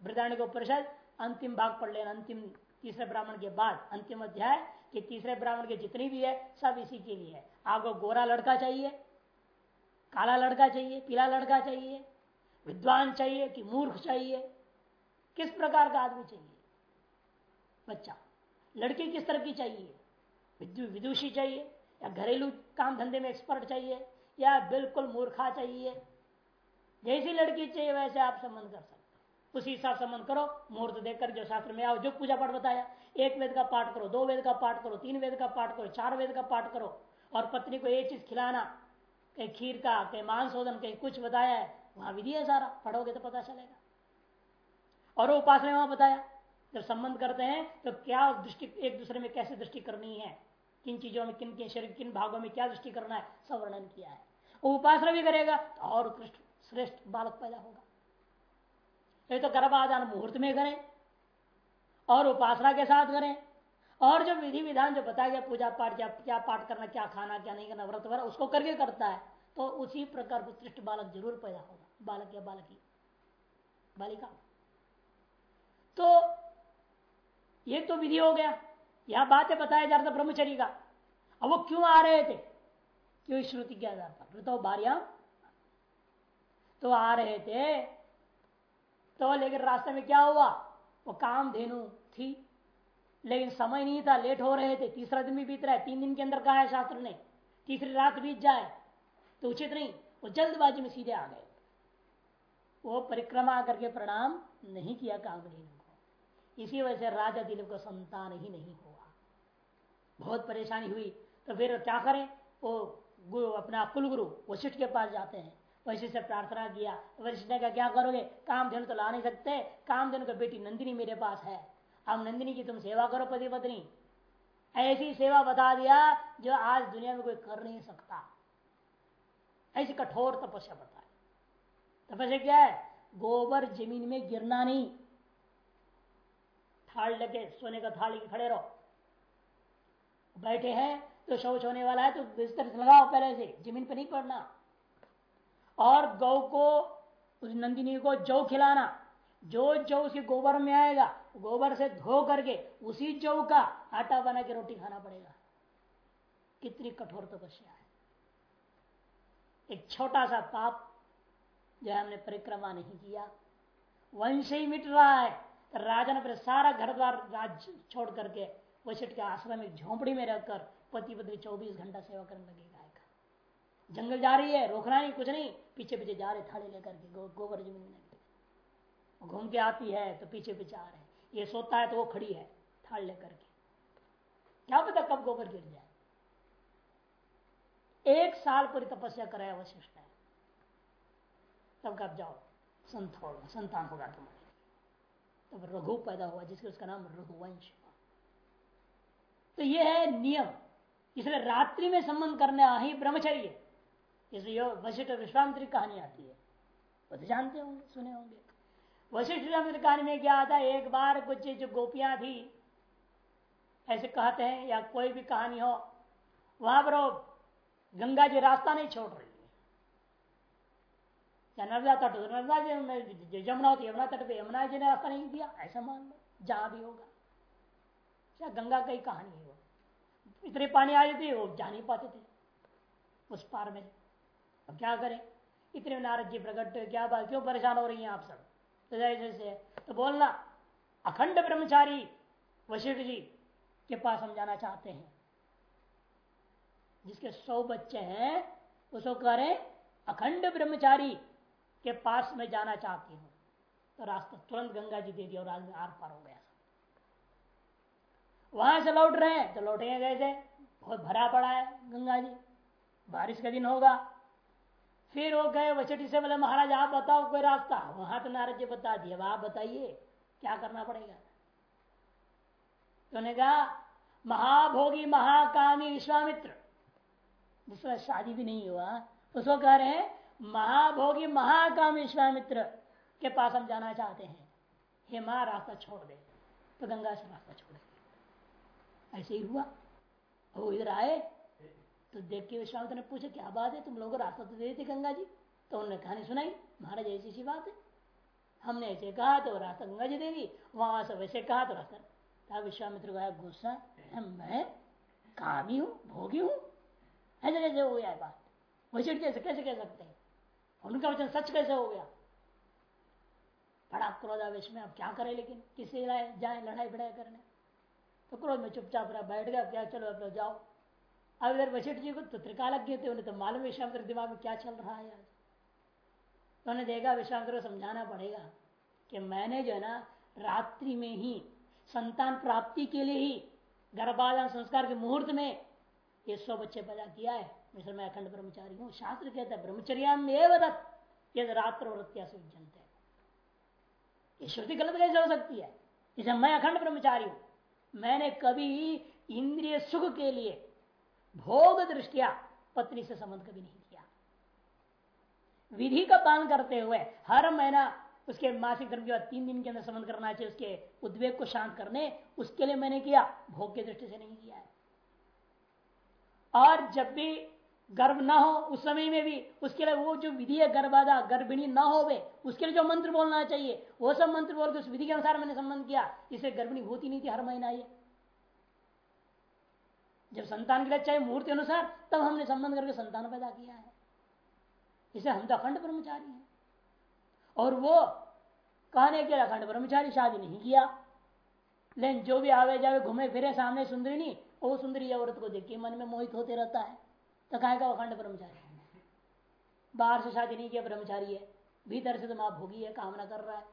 वृदाणी को परिषद अंतिम भाग पढ़ लेना, अंतिम, तीसरे ब्राह्मण के बाद, अंतिम अध्याय कि तीसरे ब्राह्मण के जितनी भी है, सब इसी के लिए है। आपको गोरा लड़का चाहिए, काला लड़का चाहिए, पीला लड़का चाहिए, विद्वान चाहिए कि मूर्ख चाहिए, किस प्रकार का आदमी चाहिए? बच्चा। लड़की किस तरह की चाहिए? विदुषी चाहिए, या घरेलू काम धंधे में एक्सपर्ट चाहिए, या बिल्कुल मूर्खा चाहिए? जैसी लड़की चाहिए, वैसे आप संबंध कर सकते उसी हिसाब संबंध करो, मुहूर्त देखकर जो शास्त्र में आओ जो पूजा पाठ बताया, एक वेद का पाठ करो, दो वेद का पाठ करो, तीन वेद का पाठ करो, चार वेद का पाठ करो, और पत्नी को एक चीज़ खिलाना, कहीं खीर का, कहीं मांसोदन कहीं कुछ बताया है, वहाँ विधि है सारा, पढ़ोगे तो पता चलेगा। और वो उपासना वहाँ बताया, जब संबंध करते हैं तो क्या दृष्टि, एक दूसरे में कैसे दृष्टि करनी है, किन चीज़ों में, किन किन शरीर, किन भागों में क्या दृष्टि करना है, सब वर्णन किया है। वो उपासना भी करेगा तो और उत्कृष्ट, श्रेष्ठ बालक पैदा होगा। ये तो गर्भाधान मुहूर्त में करें, और उपासना के साथ करें, और जो विधि विधान, जो बताया गया पूजा पाठ, क्या क्या पाठ करना, क्या खाना, क्या नहीं करना, व्रत व्रत, उसको करके करता है तो उसी प्रकार उत्कृष्ट बालक ज़रूर पैदा होगा, बालक या बालकी, बालिका। तो ये तो विधि हो गया, यह बातें बताया जा रहा था ब्रह्मचरी का, अब वो क्यों आ रहे थे? क्यों श्रुति किया जाता ऋतो भार्या तो आ रहे थे तो लेकिन रास्ते में क्या हुआ? वो काम धेनु थी। लेकिन समय नहीं था, लेट हो रहे थे। तीसरा दिन भी बीत रहा है। तीन दिन के अंदर कहा है शास्त्र ने? तीसरी रात बीत जाए तो उचित नहीं। वो जल्दबाजी में सीधे आ गए। वो परिक्रमा करके प्रणाम नहीं किया कामलीन को। इसी वजह से राजा दिलीप को संतान ही नहीं हुआ। बहुत परेशानी हुई। तो फिर क्या करें? वो गुरु अपना कुलगुरु वशिष्ठ के पास जाते हैं। वैसे से प्रार्थना किया। वरिष्ठ ने कहा, क्या करोगे? काम धेनु तो ला नहीं सकते। काम धेनु का बेटी नंदिनी मेरे पास है। अब नंदिनी की तुम सेवा करो पति पत्नी। ऐसी सेवा बता दिया जो आज दुनिया में कोई कर नहीं सकता। ऐसी कठोर तपस्या बताए तपस्या क्या है? गोबर ज़मीन में गिरना नहीं। थाल लगे, सोने का थाल लेके खड़े रहो। बैठे हैं तो शौच होने वाला है तो बिस्तर लगाओ पहले से, ज़मीन पर नहीं पड़ना। और गौ को, उस नंदिनी को जौ खिलाना। जो जौ उसके गोबर में आएगा, गोबर से धो करके उसी जौ का आटा बना के रोटी खाना पड़ेगा। कितनी कठोर तपस्या है। एक छोटा सा पाप जो हमने परिक्रमा नहीं किया वंश ही मिट रहा है। राजा ने अपने सारा घर द्वार राज छोड़ करके वशिष्ठ के आश्रम में झोंपड़ी में रहकर पति पत्नी चौबीस घंटा सेवा करने लगेगा। जंगल जा रही है रोकना नहीं कुछ नहीं। पीछे पीछे जा रहे थाली लेकर के गो, गोबर ज़मीन में। घूम के आती है तो पीछे पीछे आ रहे ये सोता है तो वो खड़ी है थाल लेकर के। क्या पता कब गोबर गिर जाए। एक साल पूरी तपस्या कराया वशिष्ठ है। तब कब जाओ संत होगा संतान होगा तुम्हारे तब रघु पैदा हुआ जिसके उसका नाम रघुवंश तो ये है नियम। इसलिए रात्रि में संबंध करने आ ही ब्रह्मचर्य। इसलिए वशिष्ठ विश्वामित्री कहानी आती है। वो तो जानते होंगे, सुने होंगे। वशिष्ठ विश्वामित्र कहानी में क्या आता है? एक बार कुछ जो गोपियाँ थी ऐसे कहते हैं, या कोई भी कहानी हो, वहाँ पर गंगा जी रास्ता नहीं छोड़ रही या नर्मदा तट, नर्मदा जी यमुना होती यमुना तट पे यमुना जी ने रास्ता नहीं दिया? ऐसा मान लो, जहाँ भी होगा। क्या गंगा की कहानी है वो। इतने पानी आ थे, वो जा नहीं पाते थे। उस पार में अब क्या करें? इतने नारद जी प्रकट क्या बात? क्यों परेशान हो रही हैं आप सब? तो जैसे तो बोलना, अखंड ब्रह्मचारी वशिष्ठ जी के पास हम जाना चाहते हैं। जिसके सौ बच्चे हैं, उसको कह रहे अखंड ब्रह्मचारी के पास में जाना चाहती हूँ। तो रास्ता तुरंत गंगा जी दे दिया और आदमी आर पार हो गया वहाँ से लौट रहे हैं तो लौटे गए थे बहुत भरा पड़ा है गंगा जी। बारिश का दिन होगा फिर वो गए वचटी से, बोले, महाराज, आप बताओ, कोई रास्ता? वहाँ तो नारद जी बता दिया आप बताइए, क्या करना पड़ेगा? तो कहा, महाभोगी महाकामी विश्वामित्र। जिसका शादी भी नहीं हुआ, उसको कह रहे हैं, महाभोगी महाकामी विश्वामित्र के पास हम जाना चाहते हैं। हे माँ रास्ता छोड़ दे तो गंगा से रास्ता छोड़ दे। ऐसे ही हुआ। वो इधर आए तो देख के विश्वामित्र ने पूछा, क्या बात है? तुम लोग रास्ता तो दे थे गंगा जी। तो उन्होंने कहानी सुनाई। महाराज, ऐसी सी बात है। हमने ऐसे कहा तो रास्ता गंगा जी देगी, वहाँ से वैसे कहा तो रास्ता था विश्वामित्र को गुस्सा। मैं कामी हूँ, भोगी हूँ? ऐसे कैसे हो गया बात? वैसे कैसे कैसे कह सकते हैं? उनका वचन सच कैसे हो गया? बड़ा क्रोधावेश में अब क्या करे लेकिन? किसी जाए लड़ाई बड़ाई करने? तो क्रोध में चुपचाप रहा, बैठ गया क्या, चलो, अब जाओ। अब इधर वशिष्ठ जी को तो त्रिकालज्ञ थे उन्हें तो मालूम विश्वामित्र दिमाग में क्या चल रहा है आज। तो उन्हें देखा विश्वामित्र को समझाना पड़ेगा कि मैंने जो है ना, रात्रि में ही, संतान प्राप्ति के लिए ही, गर्भाधान संस्कार के मुहूर्त में ये सौ बच्चे पैदा किया है। मिश्र मैं अखंड ब्रह्मचारी हूँ। शास्त्र कहता है ब्रह्मचर्या में रात्र वृत्तिया से उज्जनते ये श्रुति गलत कैसे हो सकती है? इसे मैं अखंड ब्रह्मचारी हूँ, मैंने कभी इंद्रिय सुख के लिए भोग दृष्टिया पत्नी से संबंध कभी नहीं किया। विधि का पालन करते हुए हर महीना उसके मासिक धर्म के बाद तीन दिन के अंदर संबंध करना चाहिए, उसके उद्वेग को शांत करने, उसके लिए मैंने किया, भोग की दृष्टि से नहीं किया है। और जब भी गर्भ ना हो, उस समय में भी उसके लिए वो जो विधि है गर्भादा गर्भिणी ना हो वे उसके लिए जो मंत्र बोलना चाहिए, वो सब मंत्र बोल के उस विधि के अनुसार मैंने संबंध किया। इसे गर्भिणी होती नहीं थी हर महीना ये। जब संतान के लिए चाहिए मुहूर्त अनुसार, तब हमने संबंध करके संतान पैदा किया है। इसे हम तो अखंड ब्रह्मचारी हैं। और वो कहने के अखंड ब्रह्मचारी शादी नहीं किया। लेकिन जो भी आवे जावे, घूमे फिरे, सामने सुंदरी नहीं वो सुंदरी औरत को देख के मन में मोहित होते रहता है। तो कहे का अखंड ब्रह्मचारी बाहर से शादी नहीं किया, ब्रह्मचारी है। भीतर से तो माँ भोगी है, कामना कर रहा है।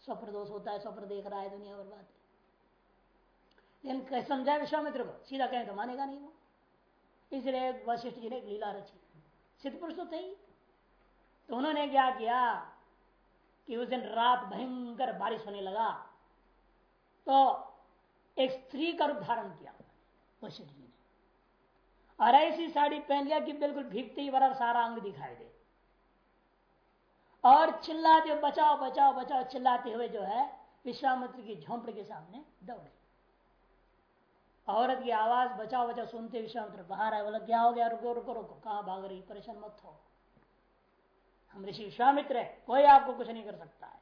स्वप्न दोष होता है, स्वप्न देख रहा है, दुनिया बर्बाद लेकिन कैसे समझाए विश्वामित्र को सीधा कहें तो मानेगा नहीं वो इसलिए वशिष्ठ जी ने लीला रची सिद्ध पुरुष तो थे तो उन्होंने क्या किया कि उस दिन रात भयंकर बारिश होने लगा तो एक स्त्री का रूप धारण किया वशिष्ठ जी ने और ऐसी साड़ी पहन लिया कि बिल्कुल भीगते ही बराबर सारा अंग दिखाई दे और चिल्लाते बचाओ बचाओ बचाओ चिल्लाते हुए जो है विश्वामित्र की झोंपड़ी के सामने दौड़े औरत की आवाज़ बचाओ बचाओ, सुनते विश्वामित्र बाहर आए, बोला, क्या हो गया? रुको रुको रुको। कहा, भाग रही परेशान मत हो। हम ऋषि विश्वामित्र है, कोई आपको कुछ नहीं कर सकता है।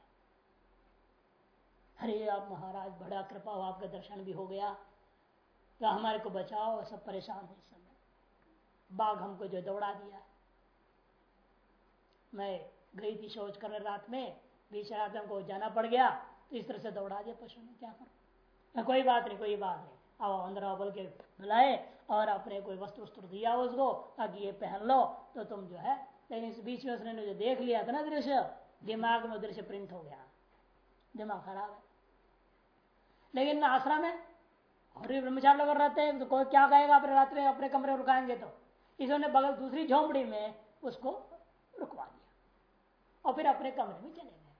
अरे आप महाराज, बड़ा कृपा हो, आपका दर्शन भी हो गया। तो हमारे को बचाओ, सब परेशान है इस समय। बाघ हमको जो दौड़ा दिया। मैं गई थी शौच करने रात में, बीच रात हमको जाना पड़ गया। तो इस तरह से दौड़ा दिया पशु ने, क्या करो? कोई बात नहीं, कोई बात नहीं। आओ अंदर बोल के बुलाए और अपने कोई वस्त्र वस्त्र दिया उसको, ताकि ये पहन लो तो तुम जो है, लेकिन इस बीच में उसने जो देख लिया था ना दृश्य, दिमाग में दृश्य प्रिंट हो गया। दिमाग खराब है। लेकिन आश्रम में और भी ब्रह्मचार लोग रहते हैं तो कोई क्या कहेगा अपने रात्रि अपने कमरे में रुकाएँगे तो? इसने बगल दूसरी झोंपड़ी में उसको रुकवा दिया। और फिर अपने कमरे में चले गए,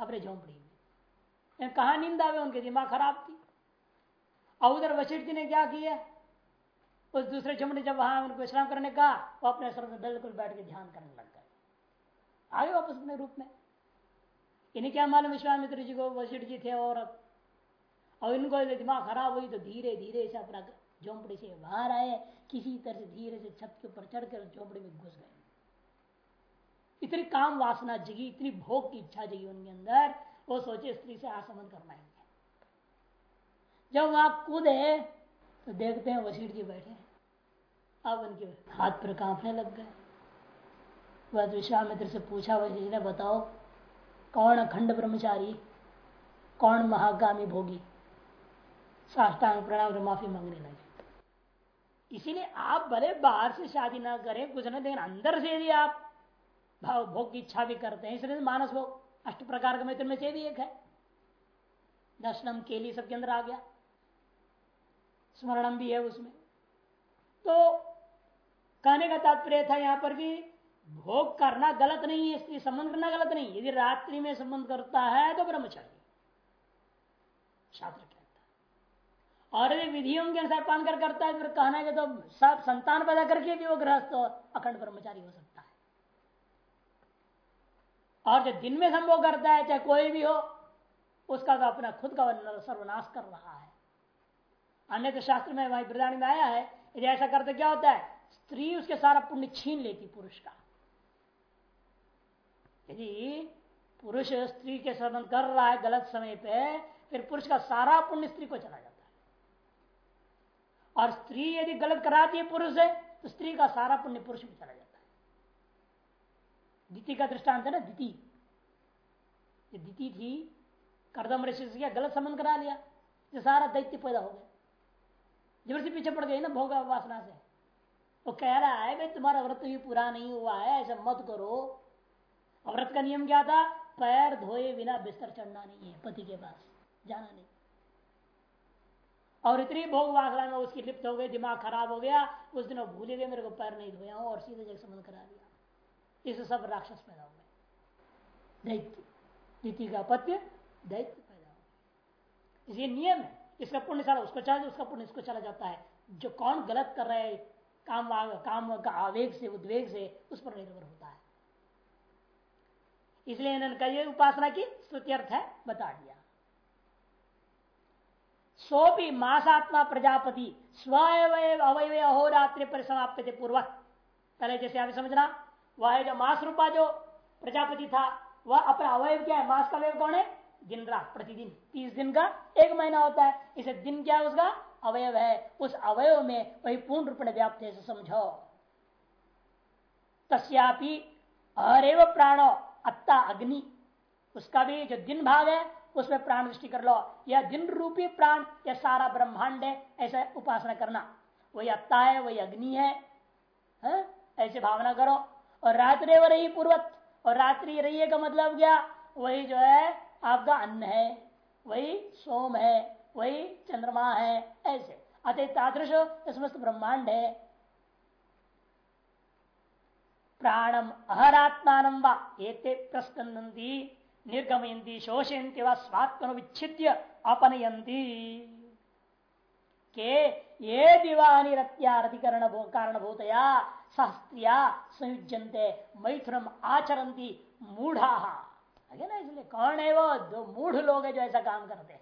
अपने झोंपड़ी में। कहा नींद आवे उनके दिमाग खराब थी। और उधर वशिष्ठ जी ने क्या किया? उस दूसरे झुमने जब वहाँ उनको विश्राम करने का वो अपने स्वर में बिल्कुल बैठ के ध्यान करने लग गए। आगे वापस अपने रूप में। इन्हें क्या मालूम विश्वामित्र जी को वशिष्ठ जी थे और अब और इनको दिमाग खराब हुई तो धीरे धीरे से अपना झोंपड़ी से बाहर आए, किसी तरह से धीरे से छत के ऊपर चढ़कर झोंपड़ी में घुस गए। इतनी काम वासना जगी, इतनी भोग की इच्छा जगी उनके अंदर। वो सोचे, स्त्री से आसमन है। जब वहाँ कूदे तो देखते हैं वसीठ जी बैठे अब उनके हाथ पर कांपने लग गए। वह विश्वामित्र से पूछा वशिष्ठ ने बताओ, कौन अखंड ब्रह्मचारी, कौन महागामी भोगी? साष्टांग प्रणाम माफ़ी मांगने लगे। इसीलिए आप भले बाहर से शादी ना करें, कुछ ना, लेकिन अंदर से यदि आप भाव भोग की इच्छा भी करते हैं, इसलिए मानस भोग, अष्ट प्रकार का मित्र में से भी एक है। दर्शनम के लिए सबके अंदर आ गया। स्मरणम भी है उसमें। तो कहने का तात्पर्य था यहाँ पर कि भोग करना गलत नहीं है, इसलिए संबंध करना गलत नहीं यदि रात्रि में संबंध करता है तो ब्रह्मचारी शास्त्र कहता है। और यदि विधियों के अनुसार पान कर करता है, फिर कहना है तो सब संतान पैदा करके भी वो गृहस्थ अखंड ब्रह्मचारी हो सकता है। और जो दिन में संभोग करता है, चाहे कोई भी हो, उसका तो अपना खुद का सर्वनाश कर रहा है। अन्य तो शास्त्र में वही प्रधान में आया है, यदि ऐसा करते क्या होता है? स्त्री उसके सारा पुण्य छीन लेती पुरुष का। यदि पुरुष स्त्री के संबंध कर रहा है गलत समय पे, फिर पुरुष का सारा पुण्य स्त्री को चला जाता है। और स्त्री यदि गलत कराती है पुरुष से तो स्त्री का सारा पुण्य पुरुष में चला जाता है। दीति का दृष्टांत है ना दीति दीति थी, करदम ऋषि से गलत संबंध करा लिया? सारा दैत्य पैदा हो गया। ज़बरदस्ती पीछे पड़ गई ना भोग वासना से, वो कह रहा है, भाई, तुम्हारा व्रत भी पूरा नहीं हुआ है, ऐसा मत करो। व्रत का नियम क्या था? पैर धोए बिना बिस्तर चढ़ना नहीं है, पति के पास जाना नहीं। और इतनी भोग वासना में उसकी लिप्त हो गई, दिमाग खराब हो गया, उस दिन वो भूले गए, मेरे को पैर नहीं धोया और सीधे जगह संबंध करा दिया। इस सब राक्षस पैदा हो गए। दैत्य दीति का पत्य दैत्य पैदा हो गए नियम है। इसका पुण्य सारा उसको चला, उसका पुण्य इसको चला जाता है। जो कौन गलत कर रहा है, काम काम का आवेग से, उद्वेग से, उस पर निर्भर होता है। इसलिए इन्होंने कही उपासना की, स्तुति अर्थ है, बता दिया। सो भी मासात्मा प्रजापति स्व अवय अहोरात्रि पर समाप्त थे पूर्वक। पहले जैसे आप समझना, वह जो मास रूपा जो प्रजापति था, वह अपना अवयव क्या है? मास का अवयव कौन है? दिन रात प्रतिदिन तीस दिन का एक महीना होता है। इसे दिन क्या उसका? अवयव है। उस अवयव में वही पूर्ण रूप में व्याप्त है समझो। तस्यापि अरेव प्राणो अत्ता अग्नि। उसका भी जो दिन भाग है उसमें प्राण दृष्टि कर लो। या दिन रूपी प्राण या सारा ब्रह्मांड है ऐसा उपासना करना। वही अत्ता है वही अग्नि है, है? ऐसे भावना करो। और रात्रि व रही पूर्वत और रात्रि रही का मतलब क्या? वही जो है आपका अन्न है, वही सोम है, वही चंद्रमा है, ऐसे। अतः तादृश समस्त ब्रह्मांड है। प्राणम अहरात्मान एते प्रस्कंदी निर्गमयंती शोषयंती व स्वात्म विच्छिद्य अपनयंती के ये दिवानिरत्याधिकरण कारणभूतया सहस्त्रिया संयुज्यंते मैथुनम आचरती मूढ़ा। है ना इसलिए कौन है वो? दो मूढ़ लोग है जो ऐसा काम करते हैं।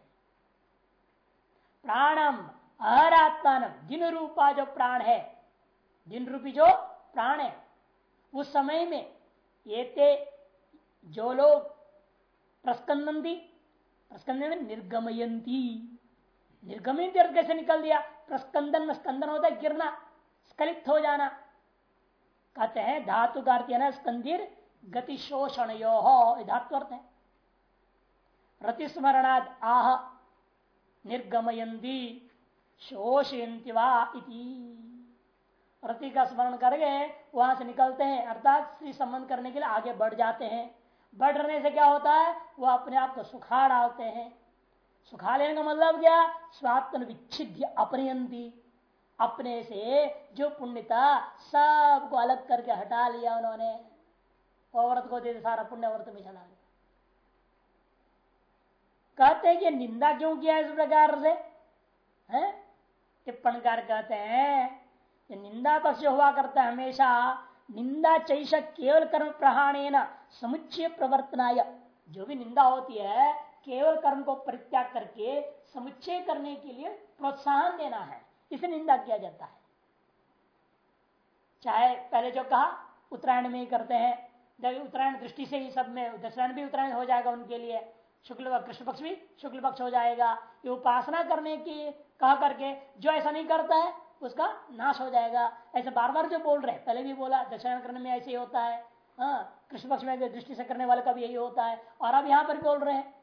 प्राणम अरात्मान जिन रूपा जो प्राण है। जिन रूपी जो प्राण है। उस समय में ये जो लोग प्रस्कंदी प्रस्कंदन में निर्गमयंती। निर्गमयंती अर्थ कैसे निकल दिया? प्रस्कंदन में स्कंदन होता है, गिरना, स्खलित हो जाना। कहते हैं धातु का अर्थ ना, स्कंदिर गति शोषण यो धात्वर्थ है रतिस्मरणाद आह निर्गमयंती शोषयंती वा रति का स्मरण करके वहाँ से निकलते हैं, अर्थात श्री संबंध करने के लिए आगे बढ़ जाते हैं। बढ़ने से क्या होता है? वो अपने आप को सुखा डालते हैं। सुखा लेने का मतलब क्या? स्वात्म विच्छिद्य अपरियंती अपने से जो पुण्यता सबको अलग करके हटा लिया उन्होंने। औरत को दे दे सारा पुण्य औरत में चला गया कहते हैं कि निंदा क्यों किया इस प्रकार से है टिप्पणकार कहते हैं निंदा पक्ष हुआ करता है हमेशा निंदा चैष केवल कर्म प्रहाण समुच्चय प्रवर्तनाय जो भी निंदा होती है केवल कर्म को परित्याग करके समुच्चय करने के लिए प्रोत्साहन देना है इसे निंदा किया जाता है चाहे पहले जो कहा उत्तरायण में ही करते हैं उत्तरायण दृष्टि से ही सब में दक्षिणायण भी उत्तरायण हो जाएगा उनके लिए, शुक्ल कृष्ण पक्ष भी शुक्ल पक्ष हो जाएगा। ये उपासना करने की कह करके जो ऐसा नहीं करता है, उसका नाश हो जाएगा। ऐसे बार बार जो बोल रहे हैं, पहले भी बोला दक्षिणायन करने में ऐसे ही होता है। हाँ कृष्ण पक्ष में दृष्टि से करने वाले का भी यही होता है। और अब यहाँ पर बोल रहे हैं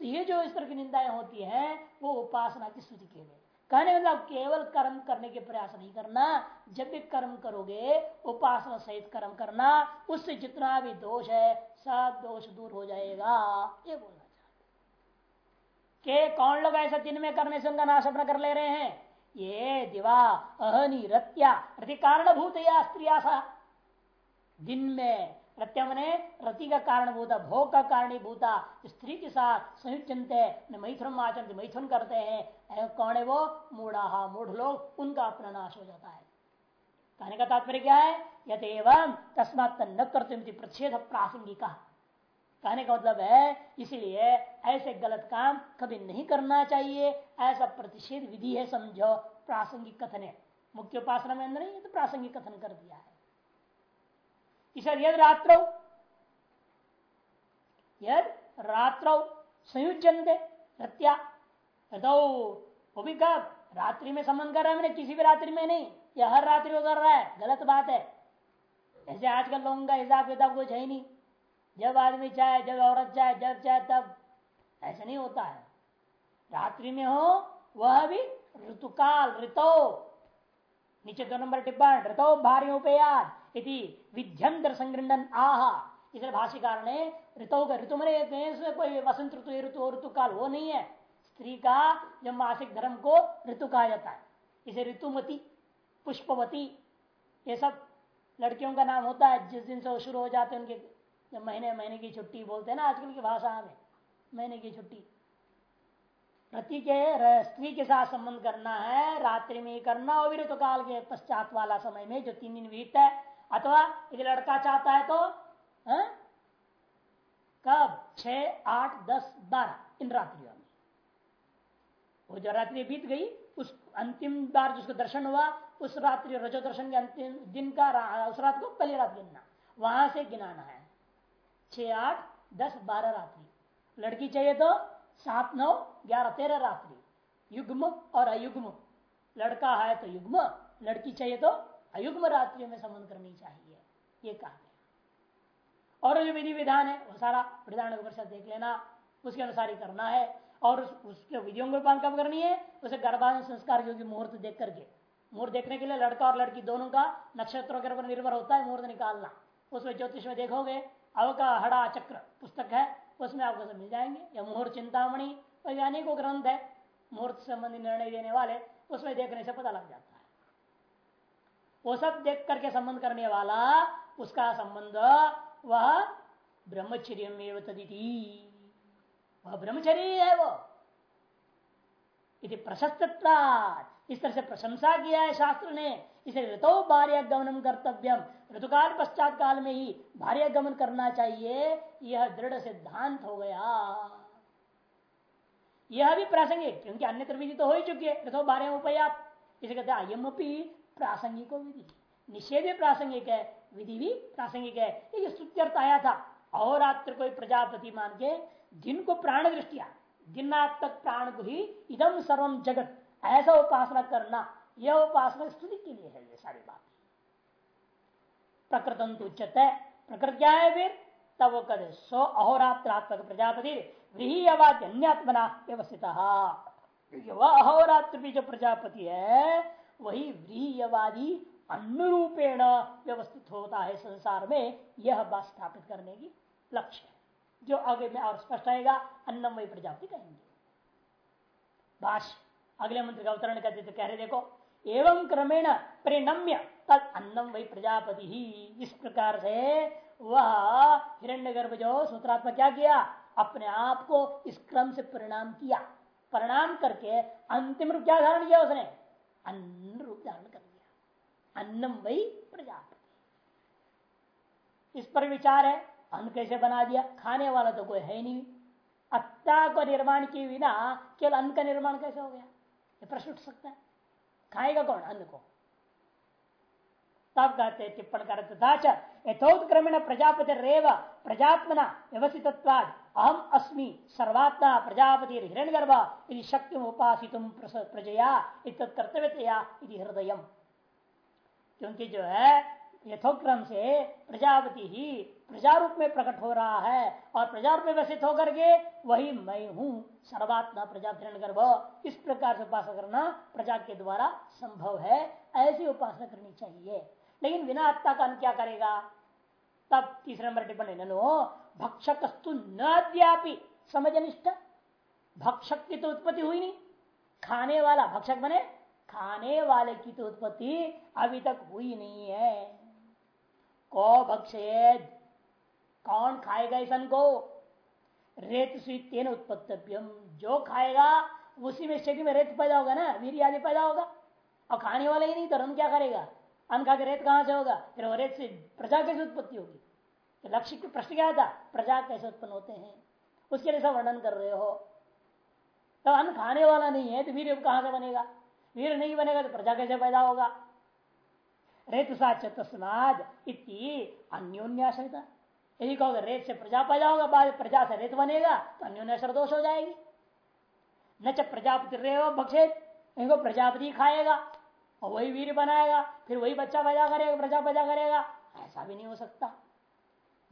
तो ये जो इस तरह की निंदाएँ होती है, वो उपासना की स्तुति के लिए। कहने मतलब केवल कर्म करने के प्रयास नहीं करना, जब भी कर्म करोगे, उपासना सहित कर्म करना, उससे जितना भी दोष है, सब दोष दूर हो जाएगा। ये बोलना चाहते के कौन लोग ऐसा दिन में करने से उनका नाश अपना कर ले रहे हैं? ये दिवा अहनी रत्या रति कारणभूत या स्त्रिया दिन में रत्या मने रति का कारण भूता भोग का कारण भूता स्त्री के साथ संयुक्त मैथुन आचरण मैथुन करते हैं। कौन है वो? मूढ़ा, मूढ़ लोग, उनका अपना नाश हो जाता है। कहने का तात्पर्य क्या है? यथ एवं तस्मात न करते प्रतिषेध प्रासंगिका। कहने का मतलब है, इसलिए ऐसे गलत काम कभी नहीं करना चाहिए। ऐसा प्रतिषेध विधि है समझो प्रासंगिक कथन। है मुख्य उपासना में अंदर नहीं तो प्रासंगिक कथन कर दिया है। इसलिए यद रात्रो यद रात्रो संयुजन दे रत्या तो वो भी कब रात्रि में संबंध कर रहा है मैंने, किसी भी रात्रि में नहीं। यह हर रात्रि कर रहा है। गलत बात है। ऐसे आजकल लोगों का हिसाब किताब कुछ है ही नहीं। जब आदमी चाहे, जब औरत चाहे, जब चाहे, तब। ऐसा नहीं होता है। रात्रि में हो, वह भी ऋतुकाल, ऋतो। नीचे दो नंबर टिप्पण ऋतो भारी उपयाद इति विध्यंतर संग्रंडन आह। इसलिए भाषिकार ने ऋतु का ऋतु मरे कोई वसंत ऋतु ऋतु ऋतुकाल वो नहीं है। स्त्री का जो मासिक धर्म को ऋतु कहा जाता है। इसे ऋतुमती पुष्पवती ये सब लड़कियों का नाम होता है। जिस दिन से वो शुरू हो जाते हैं, उनके जब महीने महीने की छुट्टी बोलते हैं ना आजकल की भाषा में, महीने की छुट्टी। प्रति के स्त्री के साथ संबंध करना है, रात्रि में करना, और ऋतु काल के पश्चात वाला समय में जो तीन दिन बीत है अथवा यदि लड़का चाहता है तो है? कब? छ आठ, दस, बारह, इन रात्रियों में। वो जो रात्रि बीत गई, उस अंतिम बार जिसको दर्शन हुआ, उस रात्रि, रजो दर्शन के अंतिम दिन का उस रात को पहली रात गिनना। वहाँ से गिनाना है। छ आठ, दस, बारह रात्रि। लड़की चाहिए तो सात, नौ, ग्यारह, तेरह रात्रि। युग्म और अयुग्म। लड़का है तो युग्म। लड़की चाहिए तो अयुग्म रात्रि में संबंध करनी चाहिए ये कहा गया। और जो विधि विधान है वो सारा परिषद देख लेना उसके अनुसार ही करना है और उस, उसके विधियों को पालन कब करनी है? उसे गर्भाधान संस्कार योग्य मुहूर्त देख करके। मुहूर्त देखने के लिए लड़का और लड़की दोनों का नक्षत्रों के ऊपर निर्भर होता है मुहूर्त निकालना। उसमें ज्योतिष में देखोगे अवका हड़ा चक्र पुस्तक है उसमें आपको मिल जाएँगे। या मुहूर्त चिंतामणि अनेकों ग्रंथ है मुहूर्त संबंधी निर्णय देने वाले उसमें देखने से पता लग जाता वो सब देख करके संबंध करने वाला, उसका संबंध वह ब्रह्मचर्य तदिति। वह ब्रह्मचर्य है वो। प्रशस्त इस तरह से प्रशंसा किया है शास्त्र ने। इसे ऋतो भार्य गमन कर्तव्यम ऋतुकाल पश्चात काल में ही भार्य गमन करना चाहिए। यह दृढ़ सिद्धांत हो गया। यह भी प्रासंगिक, क्योंकि अन्य विधि तो हो ही चुकी है। ऋतो भार्य उपयात इसे कहते हैं अयम प्रासंगिक विधि। निषेध भी प्रासंगिक है, विधि भी प्रासंगिक है। ये स्तुत्यर्थ आया था, अहोरात्र कोई प्रजापति मान के दिन को प्राण दृष्टिया, दिनात्मक प्राण को ही इदम सर्वम जगत, ऐसा उपासना करना, यह उपासना स्तुति के लिए है ये सारी बात। प्रकृतंत उच्चत है प्रकृत क्या है फिर तब कदे सो अहोरात्रात्मक प्रजापति व्रीहवाद अन्यात्मना व्यवस्थित। वह अहोरात्र भी जो प्रजापति है वही व्रीहवादी अनुरूपेण व्यवस्थित होता है संसार में, यह बात स्थापित करने की लक्ष्य है। जो आगे में और स्पष्ट आएगा, अन्नम वही प्रजापति कहेंगे। भाष्य, अगले मंत्र का अवतरण करते तो कह रहे, देखो, एवं क्रमेण परिणम्य, तद अन्नम वही प्रजापति ही। इस प्रकार से वह हिरण्य गर्भ जो सूत्रात्मा क्या किया? अपने आप को इस क्रम से परिणाम किया। परिणाम करके अंतिम रूप क्या धारण किया उसने? अन्न रूप धारण कर लिया। अन्नम वही प्रजापति। इस पर विचार है, अन्न कैसे बना दिया? खाने वाला तो कोई है नहीं। अत्ता को निर्माण किए बिना केवल अन्न का निर्माण कैसे हो गया? ये प्रश्न उठ सकता है। खाएगा कौन? अन्न को। तब कहते टिप्पण कर यथोत्क्रमेण प्रजापति रेव प्रजात्मना व्यवस्थित अहम अस्मि, सर्वात्मा प्रजापति हिरण गर्भ यदि शक्ति उपासित प्रजया कर्तव्यतया हृदय क्योंकि जो है यथोक्रम से प्रजापति ही प्रजा रूप में प्रकट हो रहा है और प्रजा रूप में व्यवस्थित होकर के वही मैं हूँ, सर्वात्मा प्रजा हिरण गर्भ इस प्रकार से उपासना करना प्रजा के द्वारा संभव है। ऐसी उपासना करनी चाहिए। लेकिन बिना आत्मा का क्या करेगा? तब तीसरे नंबर टिप्पणी, ननो, भक्षकस्तु न व्यापी समझ अनिष्ठ भक्षक की तो उत्पत्ति हुई नहीं। खाने वाला भक्षक बने, खाने वाले की तो उत्पत्ति अभी तक हुई नहीं है। को भक्षेद? कौन खाएगा इस अन्न को? रेत तेन उत्पत्तव्यम। जो खाएगा, उसी में शरीर में रेत पैदा होगा ना वीर आदि पैदा होगा। और खाने वाला ही नहीं तो रन क्या करेगा? अन्न खा के रेत कहाँ से होगा? फिर वो रेत से प्रजा कैसे उत्पत्ति होगी? तो लक्ष्य की प्रश्न क्या था? प्रजा कैसे उत्पन्न होते हैं? उसके लिए सब वर्णन कर रहे हो। तो अन्न खाने वाला नहीं है तो वीर कहाँ से बनेगा? वीर नहीं बनेगा तो प्रजा कैसे पैदा होगा? रेत साच तस्माद इति अन्योन्याश्रिता। यदि कहोगे, रेत से प्रजा पैदा होगा, बाद प्रजा से रेत बनेगा तो अन्योन्याश्र दोष हो जाएगी। न च प्रजापति रेव भक्षेत, इनको प्रजापति खाएगा। और वही वीर बनाएगा, फिर वही बच्चा पैदा करेगा, प्रजा पैदा करेगा। ऐसा भी नहीं हो सकता।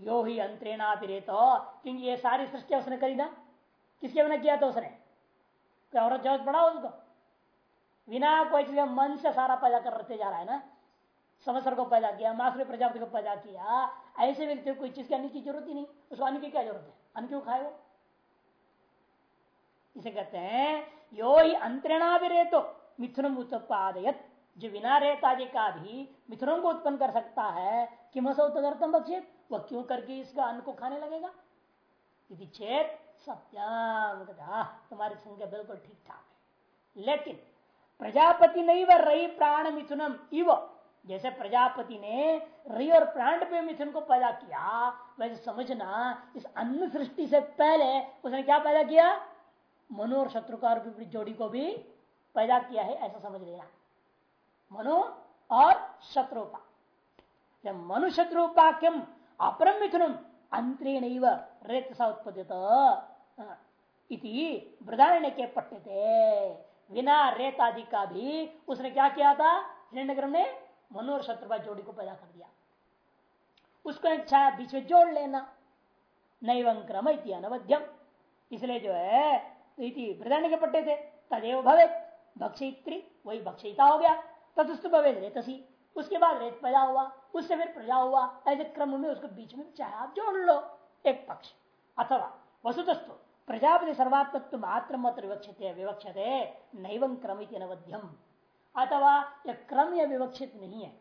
यो ही अंतरेणा तो क्योंकि ये सारी सृष्टि उसने करी ना। किसके बिना किया था उसने? कोई औरत ज़रूरत पड़ा उसको। बिना कोई चीज़ मन से सारा पैदा करते जा रहा है ना। समस्या को पैदा किया मासुरी प्रजापति को पैदा किया। ऐसे व्यक्ति को कोई चीज़ की अन्य की ज़रूरत ही नहीं। उसको अन्य की क्या ज़रूरत है? अन्न क्यों खाए वो? इसे कहते हैं, यो ही अंतरेणा भी तो मिथुन उत्पादयत। जो बिना रेत आदि का भी मिथुनों को उत्पन्न कर सकता है कि मसौ तदर्थम बक्षित वह क्यों करके इसका अन्न को खाने लगेगा? यदि चेत सत्याम तुम्हारी संख्या बिल्कुल ठीक ठाक है। लेकिन प्रजापति नहीं वह रही प्राण मिथुनम इव। जैसे प्रजापति ने रही और प्राण पे मिथुन को पैदा किया, वैसे समझना इस अन्न सृष्टि से पहले उसने क्या पैदा किया? मनु और शत्रु का जोड़ी को भी पैदा किया है, ऐसा समझ लेना। मनु और शत्रुपा। जब मनु शत्रुपा किम अपरम मिथुनम अंतरेण रेत सा उत्पदित वृदारण्य के पट्टे थे बिना रेत आदि का भी उसने क्या किया था? हिरण्यग्रम ने मनु और शत्रुपा जोड़ी को पैदा कर दिया। उसको एक छाया बीच में जोड़ लेना। नैव क्रम अनवध्यम। इसलिए जो है वृदारण्य के पट्टे थे तदेव भवे भक्षित्री वही भक्षिता हो गया। तदुस्त भवे रेतसी। उसके बाद रेत पैदा हुआ, उससे फिर प्रजा हुआ, ऐसे क्रम में उसको बीच में चाहे आप जोड़ लो, एक पक्ष। अथवा, वसुतस्तु, प्रजापति सर्वात्मत्व मात्र मात्र विवक्षित विवक्षित, नैवं क्रमित अनवध्यम अथवा, यह क्रम या विवक्षित नहीं है।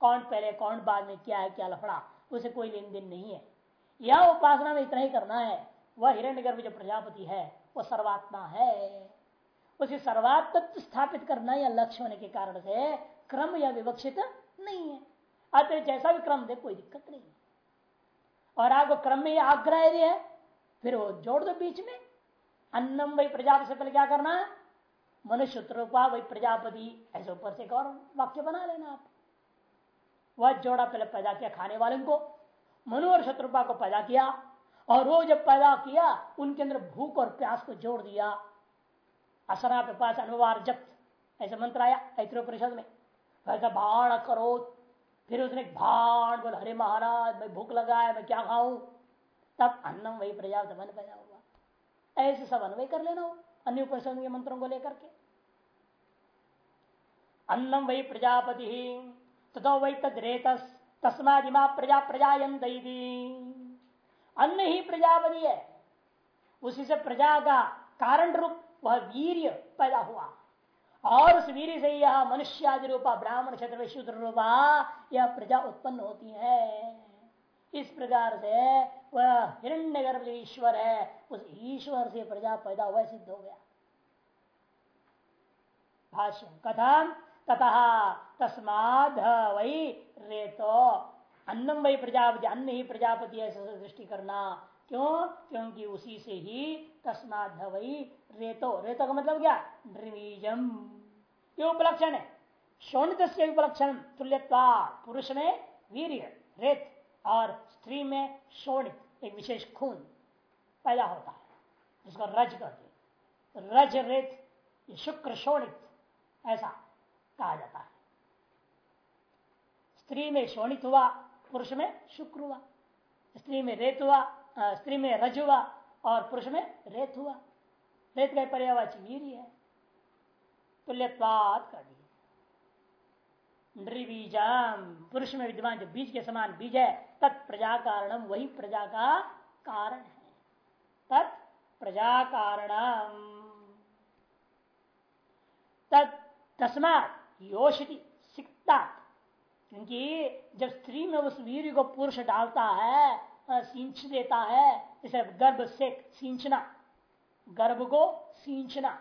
कौन पहले, कौन बाद में, क्या है, क्या लफड़ा, उसे कोई लेन देन नहीं है। यह उपासना में इतना ही करना है। वह हिरण्य जो प्रजापति है वह सर्वात्मा है। उसे सर्वात्व स्थापित करना या लक्ष्य होने के कारण से क्रम या विवक्षित नहीं है। अतः जैसा भी क्रम दे, कोई दिक्कत नहीं है। और आपको क्रम में आग्रह है, फिर वो जोड़ दो बीच में। अन्नम वही प्रजापति से पहले क्या करना है? मनुष्य रूपा वही प्रजापति, ऐसे ऊपर से एक और वाक्य बना लेना आप। वह जोड़ा पहले पैदा किया खाने वाले को, मनु और शत्रुपा को पैदा किया, और वो जब पैदा किया, उनके अंदर भूख और प्यास को जोड़ दिया। असरा पे पास अनुवार जप्त ऐसे मंत्र आया ऐत्रो परिषद में ऐसा भाण करो। फिर उसने भाण बोला हरे महाराज, मैं भूख लगा है, मैं क्या खाऊं? तब अन्नम वही प्रजापति मन पैदा हुआ। ऐसे सब अनवय कर लेना हो, अन्य उपनिषद के मंत्रों को लेकर के। अन्नम वही प्रजापति तथो वही तद रेतस तस्मादिमा प्रजा प्रजायन अन्न ही प्रजापति है। उसी से प्रजा का कारण रूप वह वीर पैदा हुआ। और उस वीर से यह मनुष्यादि रूपा, ब्राह्मण क्षेत्र में शूद्र रूपा, यह प्रजा उत्पन्न होती है। इस प्रकार से वह हिरण्य गर्भ जो ईश्वर है। उस ईश्वर से प्रजा पैदा हुआ, सिद्ध हो गया। भाष्य कथम तथा तस्माद वही रेतो अन्नम वही प्रजापति अन्न ही प्रजापति ऐसा दृष्टि करना। क्यों? क्योंकि उसी से ही तस्माद वही रेतो। रेतो का मतलब क्या? ड्रीजम ये उपलक्षण है। शोणित से उपलक्षण तुल्यता पुरुष में वीर रेत और स्त्री में शोणित, एक विशेष खून पैदा होता है, जिसको रज कहते रज, रेत शुक्र शोणित, ऐसा कहा जाता है। स्त्री में शोणित हुआ, पुरुष में शुक्र हुआ। स्त्री में रेत हुआ स्त्री में रज हुआ और पुरुष में रेत हुआ। रेत का पर्यावाची वीर है तुल्यवाद कर दिए नृबीजम, पुरुष में विद्यमान जो बीज के समान बीज है, तत् प्रजा कारणम, वही प्रजा का कारण है। तत् प्रजा कारणम। तत् तस्मात योषिति सिकता क्योंकि जब स्त्री में उस वीर को पुरुष डालता है सींच देता है, इसे गर्भ से सींचना। गर्भ को सींचना,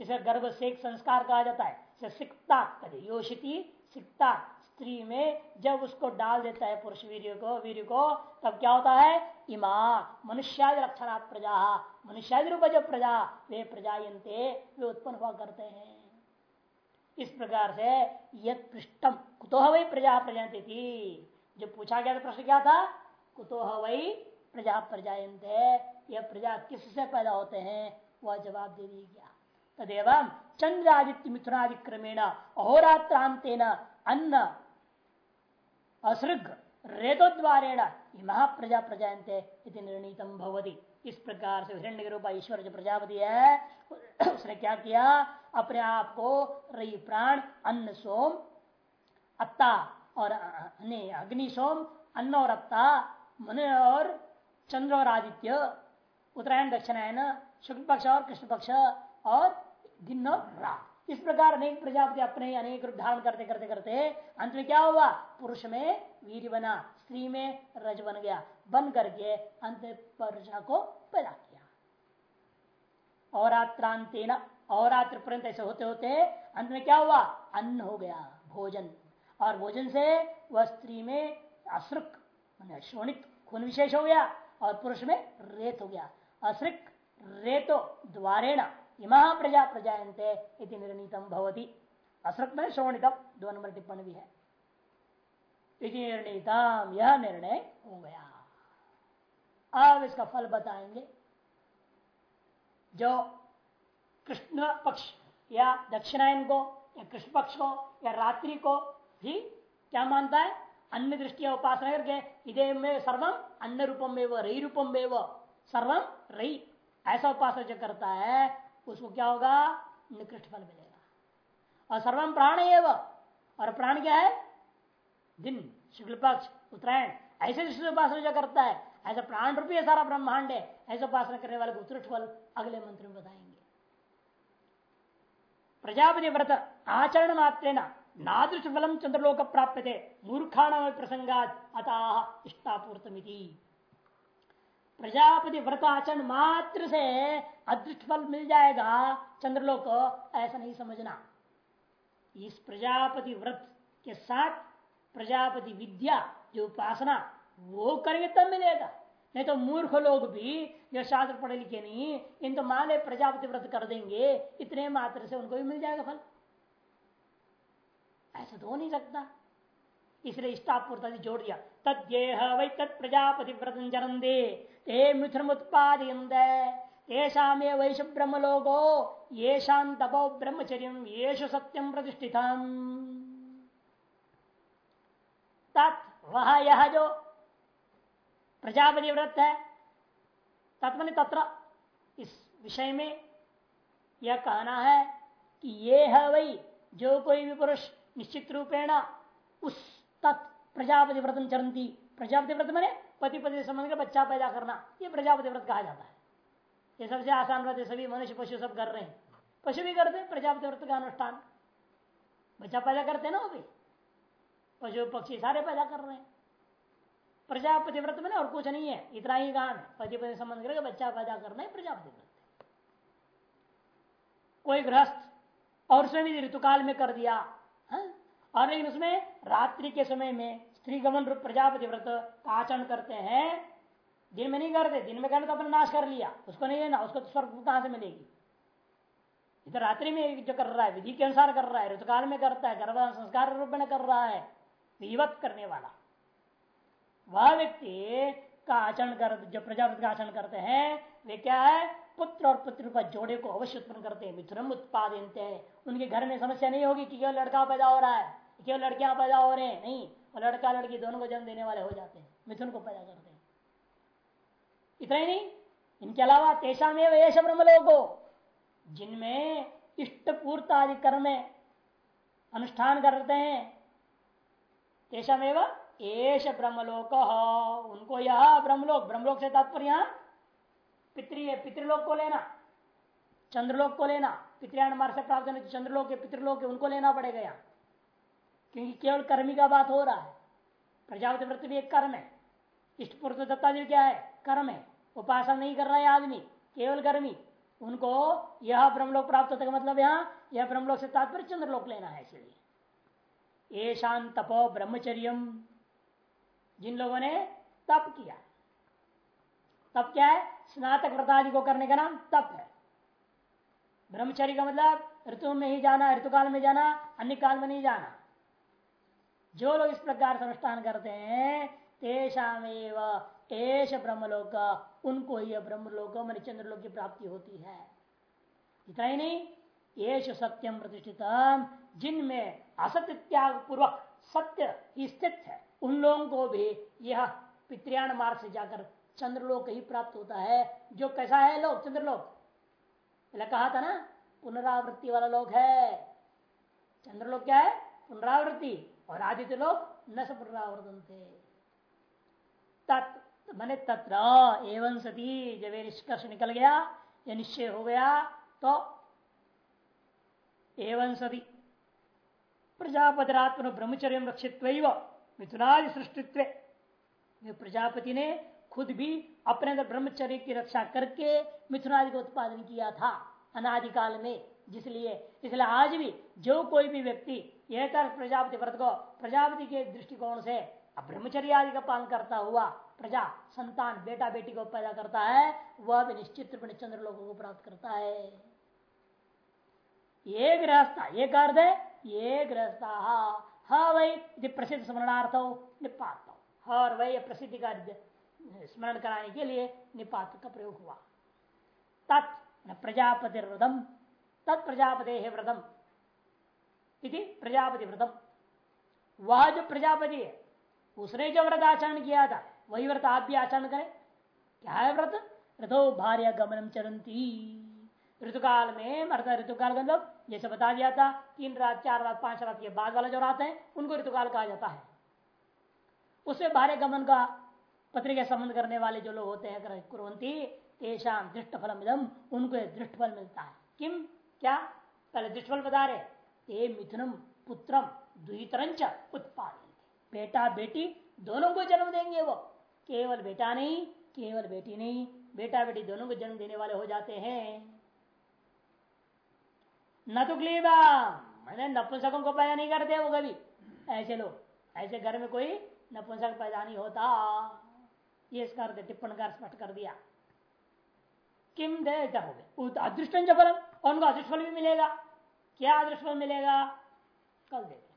इसे गर्भ से संस्कार कहा जाता है। इसे सिकता योषिति सिकता, स्त्री में जब उसको डाल देता है पुरुष वीर को वीर को, तब क्या होता है? इमा, मनुष्यादि लक्षणा प्रजा। मनुष्यादि रूप जो प्रजा, वे प्रजायंते वे उत्पन्न हुआ करते हैं। इस प्रकार से यद पृष्ठम कुतोह वही प्रजा प्रजाती थी। जो पूछा गया था प्रश्न क्या था? कुतोह वही प्रजा प्रजायंते यह प्रजा किससे पैदा होते हैं? वह जवाब दे दिया तदेव चंद्रादित्य मिथुनादि क्रमेण अहोरात्रांतेन अन्न असृग रेतोद्वारेण महाप्रजा प्रजायंते निर्णीतम भवती। इस प्रकार से हिरण्य रूपा ईश्वर जो प्रजापति है, उसने क्या किया? अपने आप को रही प्राण, अन्न सोम, अत्ता और अग्नि सोम, अन्न और अत्ता मन और चंद्र और आदित्य, उत्तरायण दक्षिणायन शुक्ल पक्ष और कृष्ण पक्ष और दिन और रात। इस प्रकार अनेक प्रजापति अपने अनेक रूप धारण करते करते करते अंत में क्या हुआ? पुरुष में वीर बना, स्त्री में रज बन गया, बन करके अंत प्रजा को पैदा किया। और और ऐसे होते होते अंत में क्या हुआ? अन्न हो गया, भोजन। और भोजन से वह स्त्री में अश्रुक शोणित खून विशेष हो गया और पुरुष में रेत हो गया। अश्रिक रेतो द्वारेण इमा प्रजा प्रजायंते इति निर्णीतम भवती। अश्रुक में शोणितम, दो नंबर टिप्पणी भी है। निर्णीतम, यह निर्णय हो गया। अब इसका फल बताएँगे। जो कृष्ण पक्ष या दक्षिणायन को, या कृष्ण पक्ष को, या रात्रि को भी क्या मानता है? अन्य दृष्टि उपासना करके इधे में सर्वम अन्य रूपम में रही रूपम में सर्वम रही ऐसा उपासना जो करता है, उसको क्या होगा? निकृष्ट फल मिलेगा। और सर्वम प्राण और प्राण क्या है? दिन शुक्ल पक्ष उत्तरायण। ऐसे दृष्टि उपासना जो करता है, ऐसा प्राण रूपी है सारा ब्रह्मांड है, ऐसा उपासना करने वाले को उत्कृष्ट फल अगले मंत्र में बताएँगे। प्रजापति व्रत आचरण मात्र नादृश फलम चंद्रलोक प्राप्त थे मूर्खाण प्रसंगात अतः इष्टापूर्तमिति। प्रजापति व्रत आचरण मात्र से अदृष्ट फल मिल जाएगा, चंद्रलोक ऐसा नहीं समझना। इस प्रजापति व्रत के साथ प्रजापति विद्या, जो उपासना, वो करेंगे तब मिलेगा। नहीं तो मूर्ख लोग भी, जो शास्त्र पढ़े लिखे नहीं, इन तो माले प्रजापति व्रत कर देंगे, इतने मात्र से उनको भी मिल जाएगा फल। ऐसा तो नहीं सकता। इसलिए इष्टापूर्ता जोड़ दिया। तद्येह वै तत् प्रजापति व्रत जरन दे ते मिथुन उत्पादयंत में वैश ब्रह्म लोगो ये तपो ब्रह्मचर्य। ये सत्यम प्रतिष्ठित वह यह जो प्रजापति व्रत है तत्व तत्र इस विषय में यह कहना है कि ये है वही जो कोई भी पुरुष निश्चित रूपेण उस तत् प्रजापति व्रत चरंती प्रजापति व्रत मैंने पति पति संबंध का बच्चा पैदा करना। ये प्रजापति व्रत कहा जाता है। ये सबसे आसान व्रत सभी मनुष्य, पशु सब कर रहे हैं। पशु भी करते हैं प्रजापति व्रत का अनुष्ठान। बच्चा पैदा करते हैं ना वो भी। पशु, पक्षी सारे पैदा कर रहे हैं। प्रजापति व्रत में और कुछ नहीं है, इतना ही है। पति पति संबंध करके बच्चा पैदा करना है प्रजापति व्रत कोई गृहस्थ और उसमें भी ऋतुकाल में कर दिया हा? और लेकिन उसमें रात्रि के समय में स्त्री गमन रूप प्रजापति व्रत का आचरण करते हैं। दिन में नहीं करते, दिन में करते तो अपना नाश कर लिया। उसको नहीं लेना, उसको तो स्वर्ग कहाँ से मिलेगी? इधर रात्रि में जो कर रहा है, विधि के अनुसार कर रहा है, ऋतुकाल में करता है, गर्भ संस्कार रूप में कर रहा है विवत करने वाला। वह व्यक्ति का आचरण कर, जो प्रजापति का आचरण करते हैं, वे क्या है? पुत्र और पुत्र का जोड़े को अवश्य उत्पन्न करते हैं। मिथुनम हैं। उनके घर में समस्या नहीं होगी कि केवल लड़का पैदा हो रहा है केवल लड़कियाँ पैदा हो रहे हैं, नहीं। वो लड़का लड़की दोनों को जन्म देने वाले हो जाते हैं। मिथुन को पैदा करते हैं। इतना ही नहीं। इनके अलावा तेषा में वेश ब्रह्म लोगो जिनमें इष्ट पूर्त आदि कर्म अनुष्ठान करते हैं। तेषा में एश ब्रह्मलोक। उनको यह ब्रह्मलोक ब्रह्मलोक से तात्पर्य पितृ पितृलोक को लेना। चंद्रलोक को लेना। पितृयान मार्ग से प्राप्त होने चंद्रलोक के, पितृलोक के, उनको लेना पड़ेगा यहाँ। क्योंकि केवल कर्मी का बात हो रहा है। प्रजापति व्रत भी एक कर्म है। इष्ट पूर्व दत्ता जी क्या है? कर्म है। उपासना नहीं कर रहा है आदमी। केवल कर्मी उनको यह ब्रह्मलोक प्राप्त होता का मतलब यहाँ, यह ब्रह्मलोक से तात्पर्य चंद्रलोक लेना है इसलिए। ये शांत तपो ब्रह्मचर्य जिन लोगों ने तप किया। तप क्या है? स्नातक व्रतादि को करने का नाम तप है। ब्रह्मचर्य का मतलब ऋतु में ही जाना, ऋतुकाल में जाना, अन्य काल में नहीं जाना। जो लोग इस प्रकार से अनुष्ठान करते हैं, तेषामेव एश ब्रह्मलोक, उनको यह ब्रह्मलोक मन चंद्रलोक की प्राप्ति होती है। इतना ही नहीं, येष सत्यम प्रतिष्ठित जिनमें असत्य त्याग पूर्वक सत्य ही स्थित है, उन लोगों को भी यह पितृयाण मार्ग से जाकर चंद्रलोक ही प्राप्त होता है। जो कैसा है लोग चंद्रलोक। पहले कहा था ना, पुनरावृत्ति वाला लोग है। चंद्रलोक क्या है? पुनरावृत्ति। और आदित्य लोग न से पुनरावर्तन थे मैंने तत्र, एवं सती, जब निष्कर्ष निकल गया, या निश्चय हो गया तो एवं सती। प्रजापतिरात्म ब्रह्मचर्य रक्षित्व मिथुनादि सृष्टित्व प्रजापति ने खुद भी अपने अंदर ब्रह्मचर्य की रक्षा करके मिथुनादि का उत्पादन किया था अनादिकाल में। जिसलिए, इसलिए आज भी जो कोई भी व्यक्ति यह कर प्रजापति व्रत को, प्रजापति के दृष्टिकोण से ब्रह्मचर्य आदि का पालन करता हुआ प्रजा, संतान बेटा बेटी को पैदा करता है, वह भी निश्चित रूप में चंद्र लोगों को प्राप्त करता है। ये गृहस्था, ये अर्थ है, ये गृहस्था। हा वही प्रसिद्ध स्मरणार्थ, निपात। हर वही प्रसिद्धि का स्मरण कराने के लिए निपात का प्रयोग हुआ। तत् प्रजापति व्रतम तत् प्रजापति है व्रतम इति प्रजापति व्रतम वह जो प्रजापति है, उसने जो व्रत आचरण किया था, वही व्रत आप भी आचरण करें। क्या है व्रत? रथो भार्य गमनम चरंती ऋतुकाल में, अर्थात ऋतुकाल का मतलब जैसे बता दिया था, तीन रात, चार रात, पाँच रात के बाद वाला जो रात है, उनको ऋतुकाल कहा जाता है। उसमें भार्य गमन का पत्रिका संबंध करने वाले जो लोग होते हैं कुरंती तेषाम दृष्ट फल उनको दृष्ट फल मिलता है। किम? क्या? पहले दृष्ट फल बता रहे ते मिथुनम, पुत्रम द्वितरंच उत्पादन बेटा, बेटी, दोनों को जन्म देंगे वो। केवल बेटा नहीं, केवल बेटी नहीं, बेटा, बेटी दोनों को जन्म देने वाले हो जाते हैं। न तो क्लीबा मैंने नपुंसकों को पैदा नहीं करते वो कभी। ऐसे लोग, ऐसे घर में कोई नपुंसक पैदा नहीं होता। ये इसका टिप्पणकार स्पष्ट कर दिया। किम दे हो गए अदृष्ट फलम उनको अदृष्ट फल भी मिलेगा। क्या अदृष्ट फल मिलेगा? कल देखते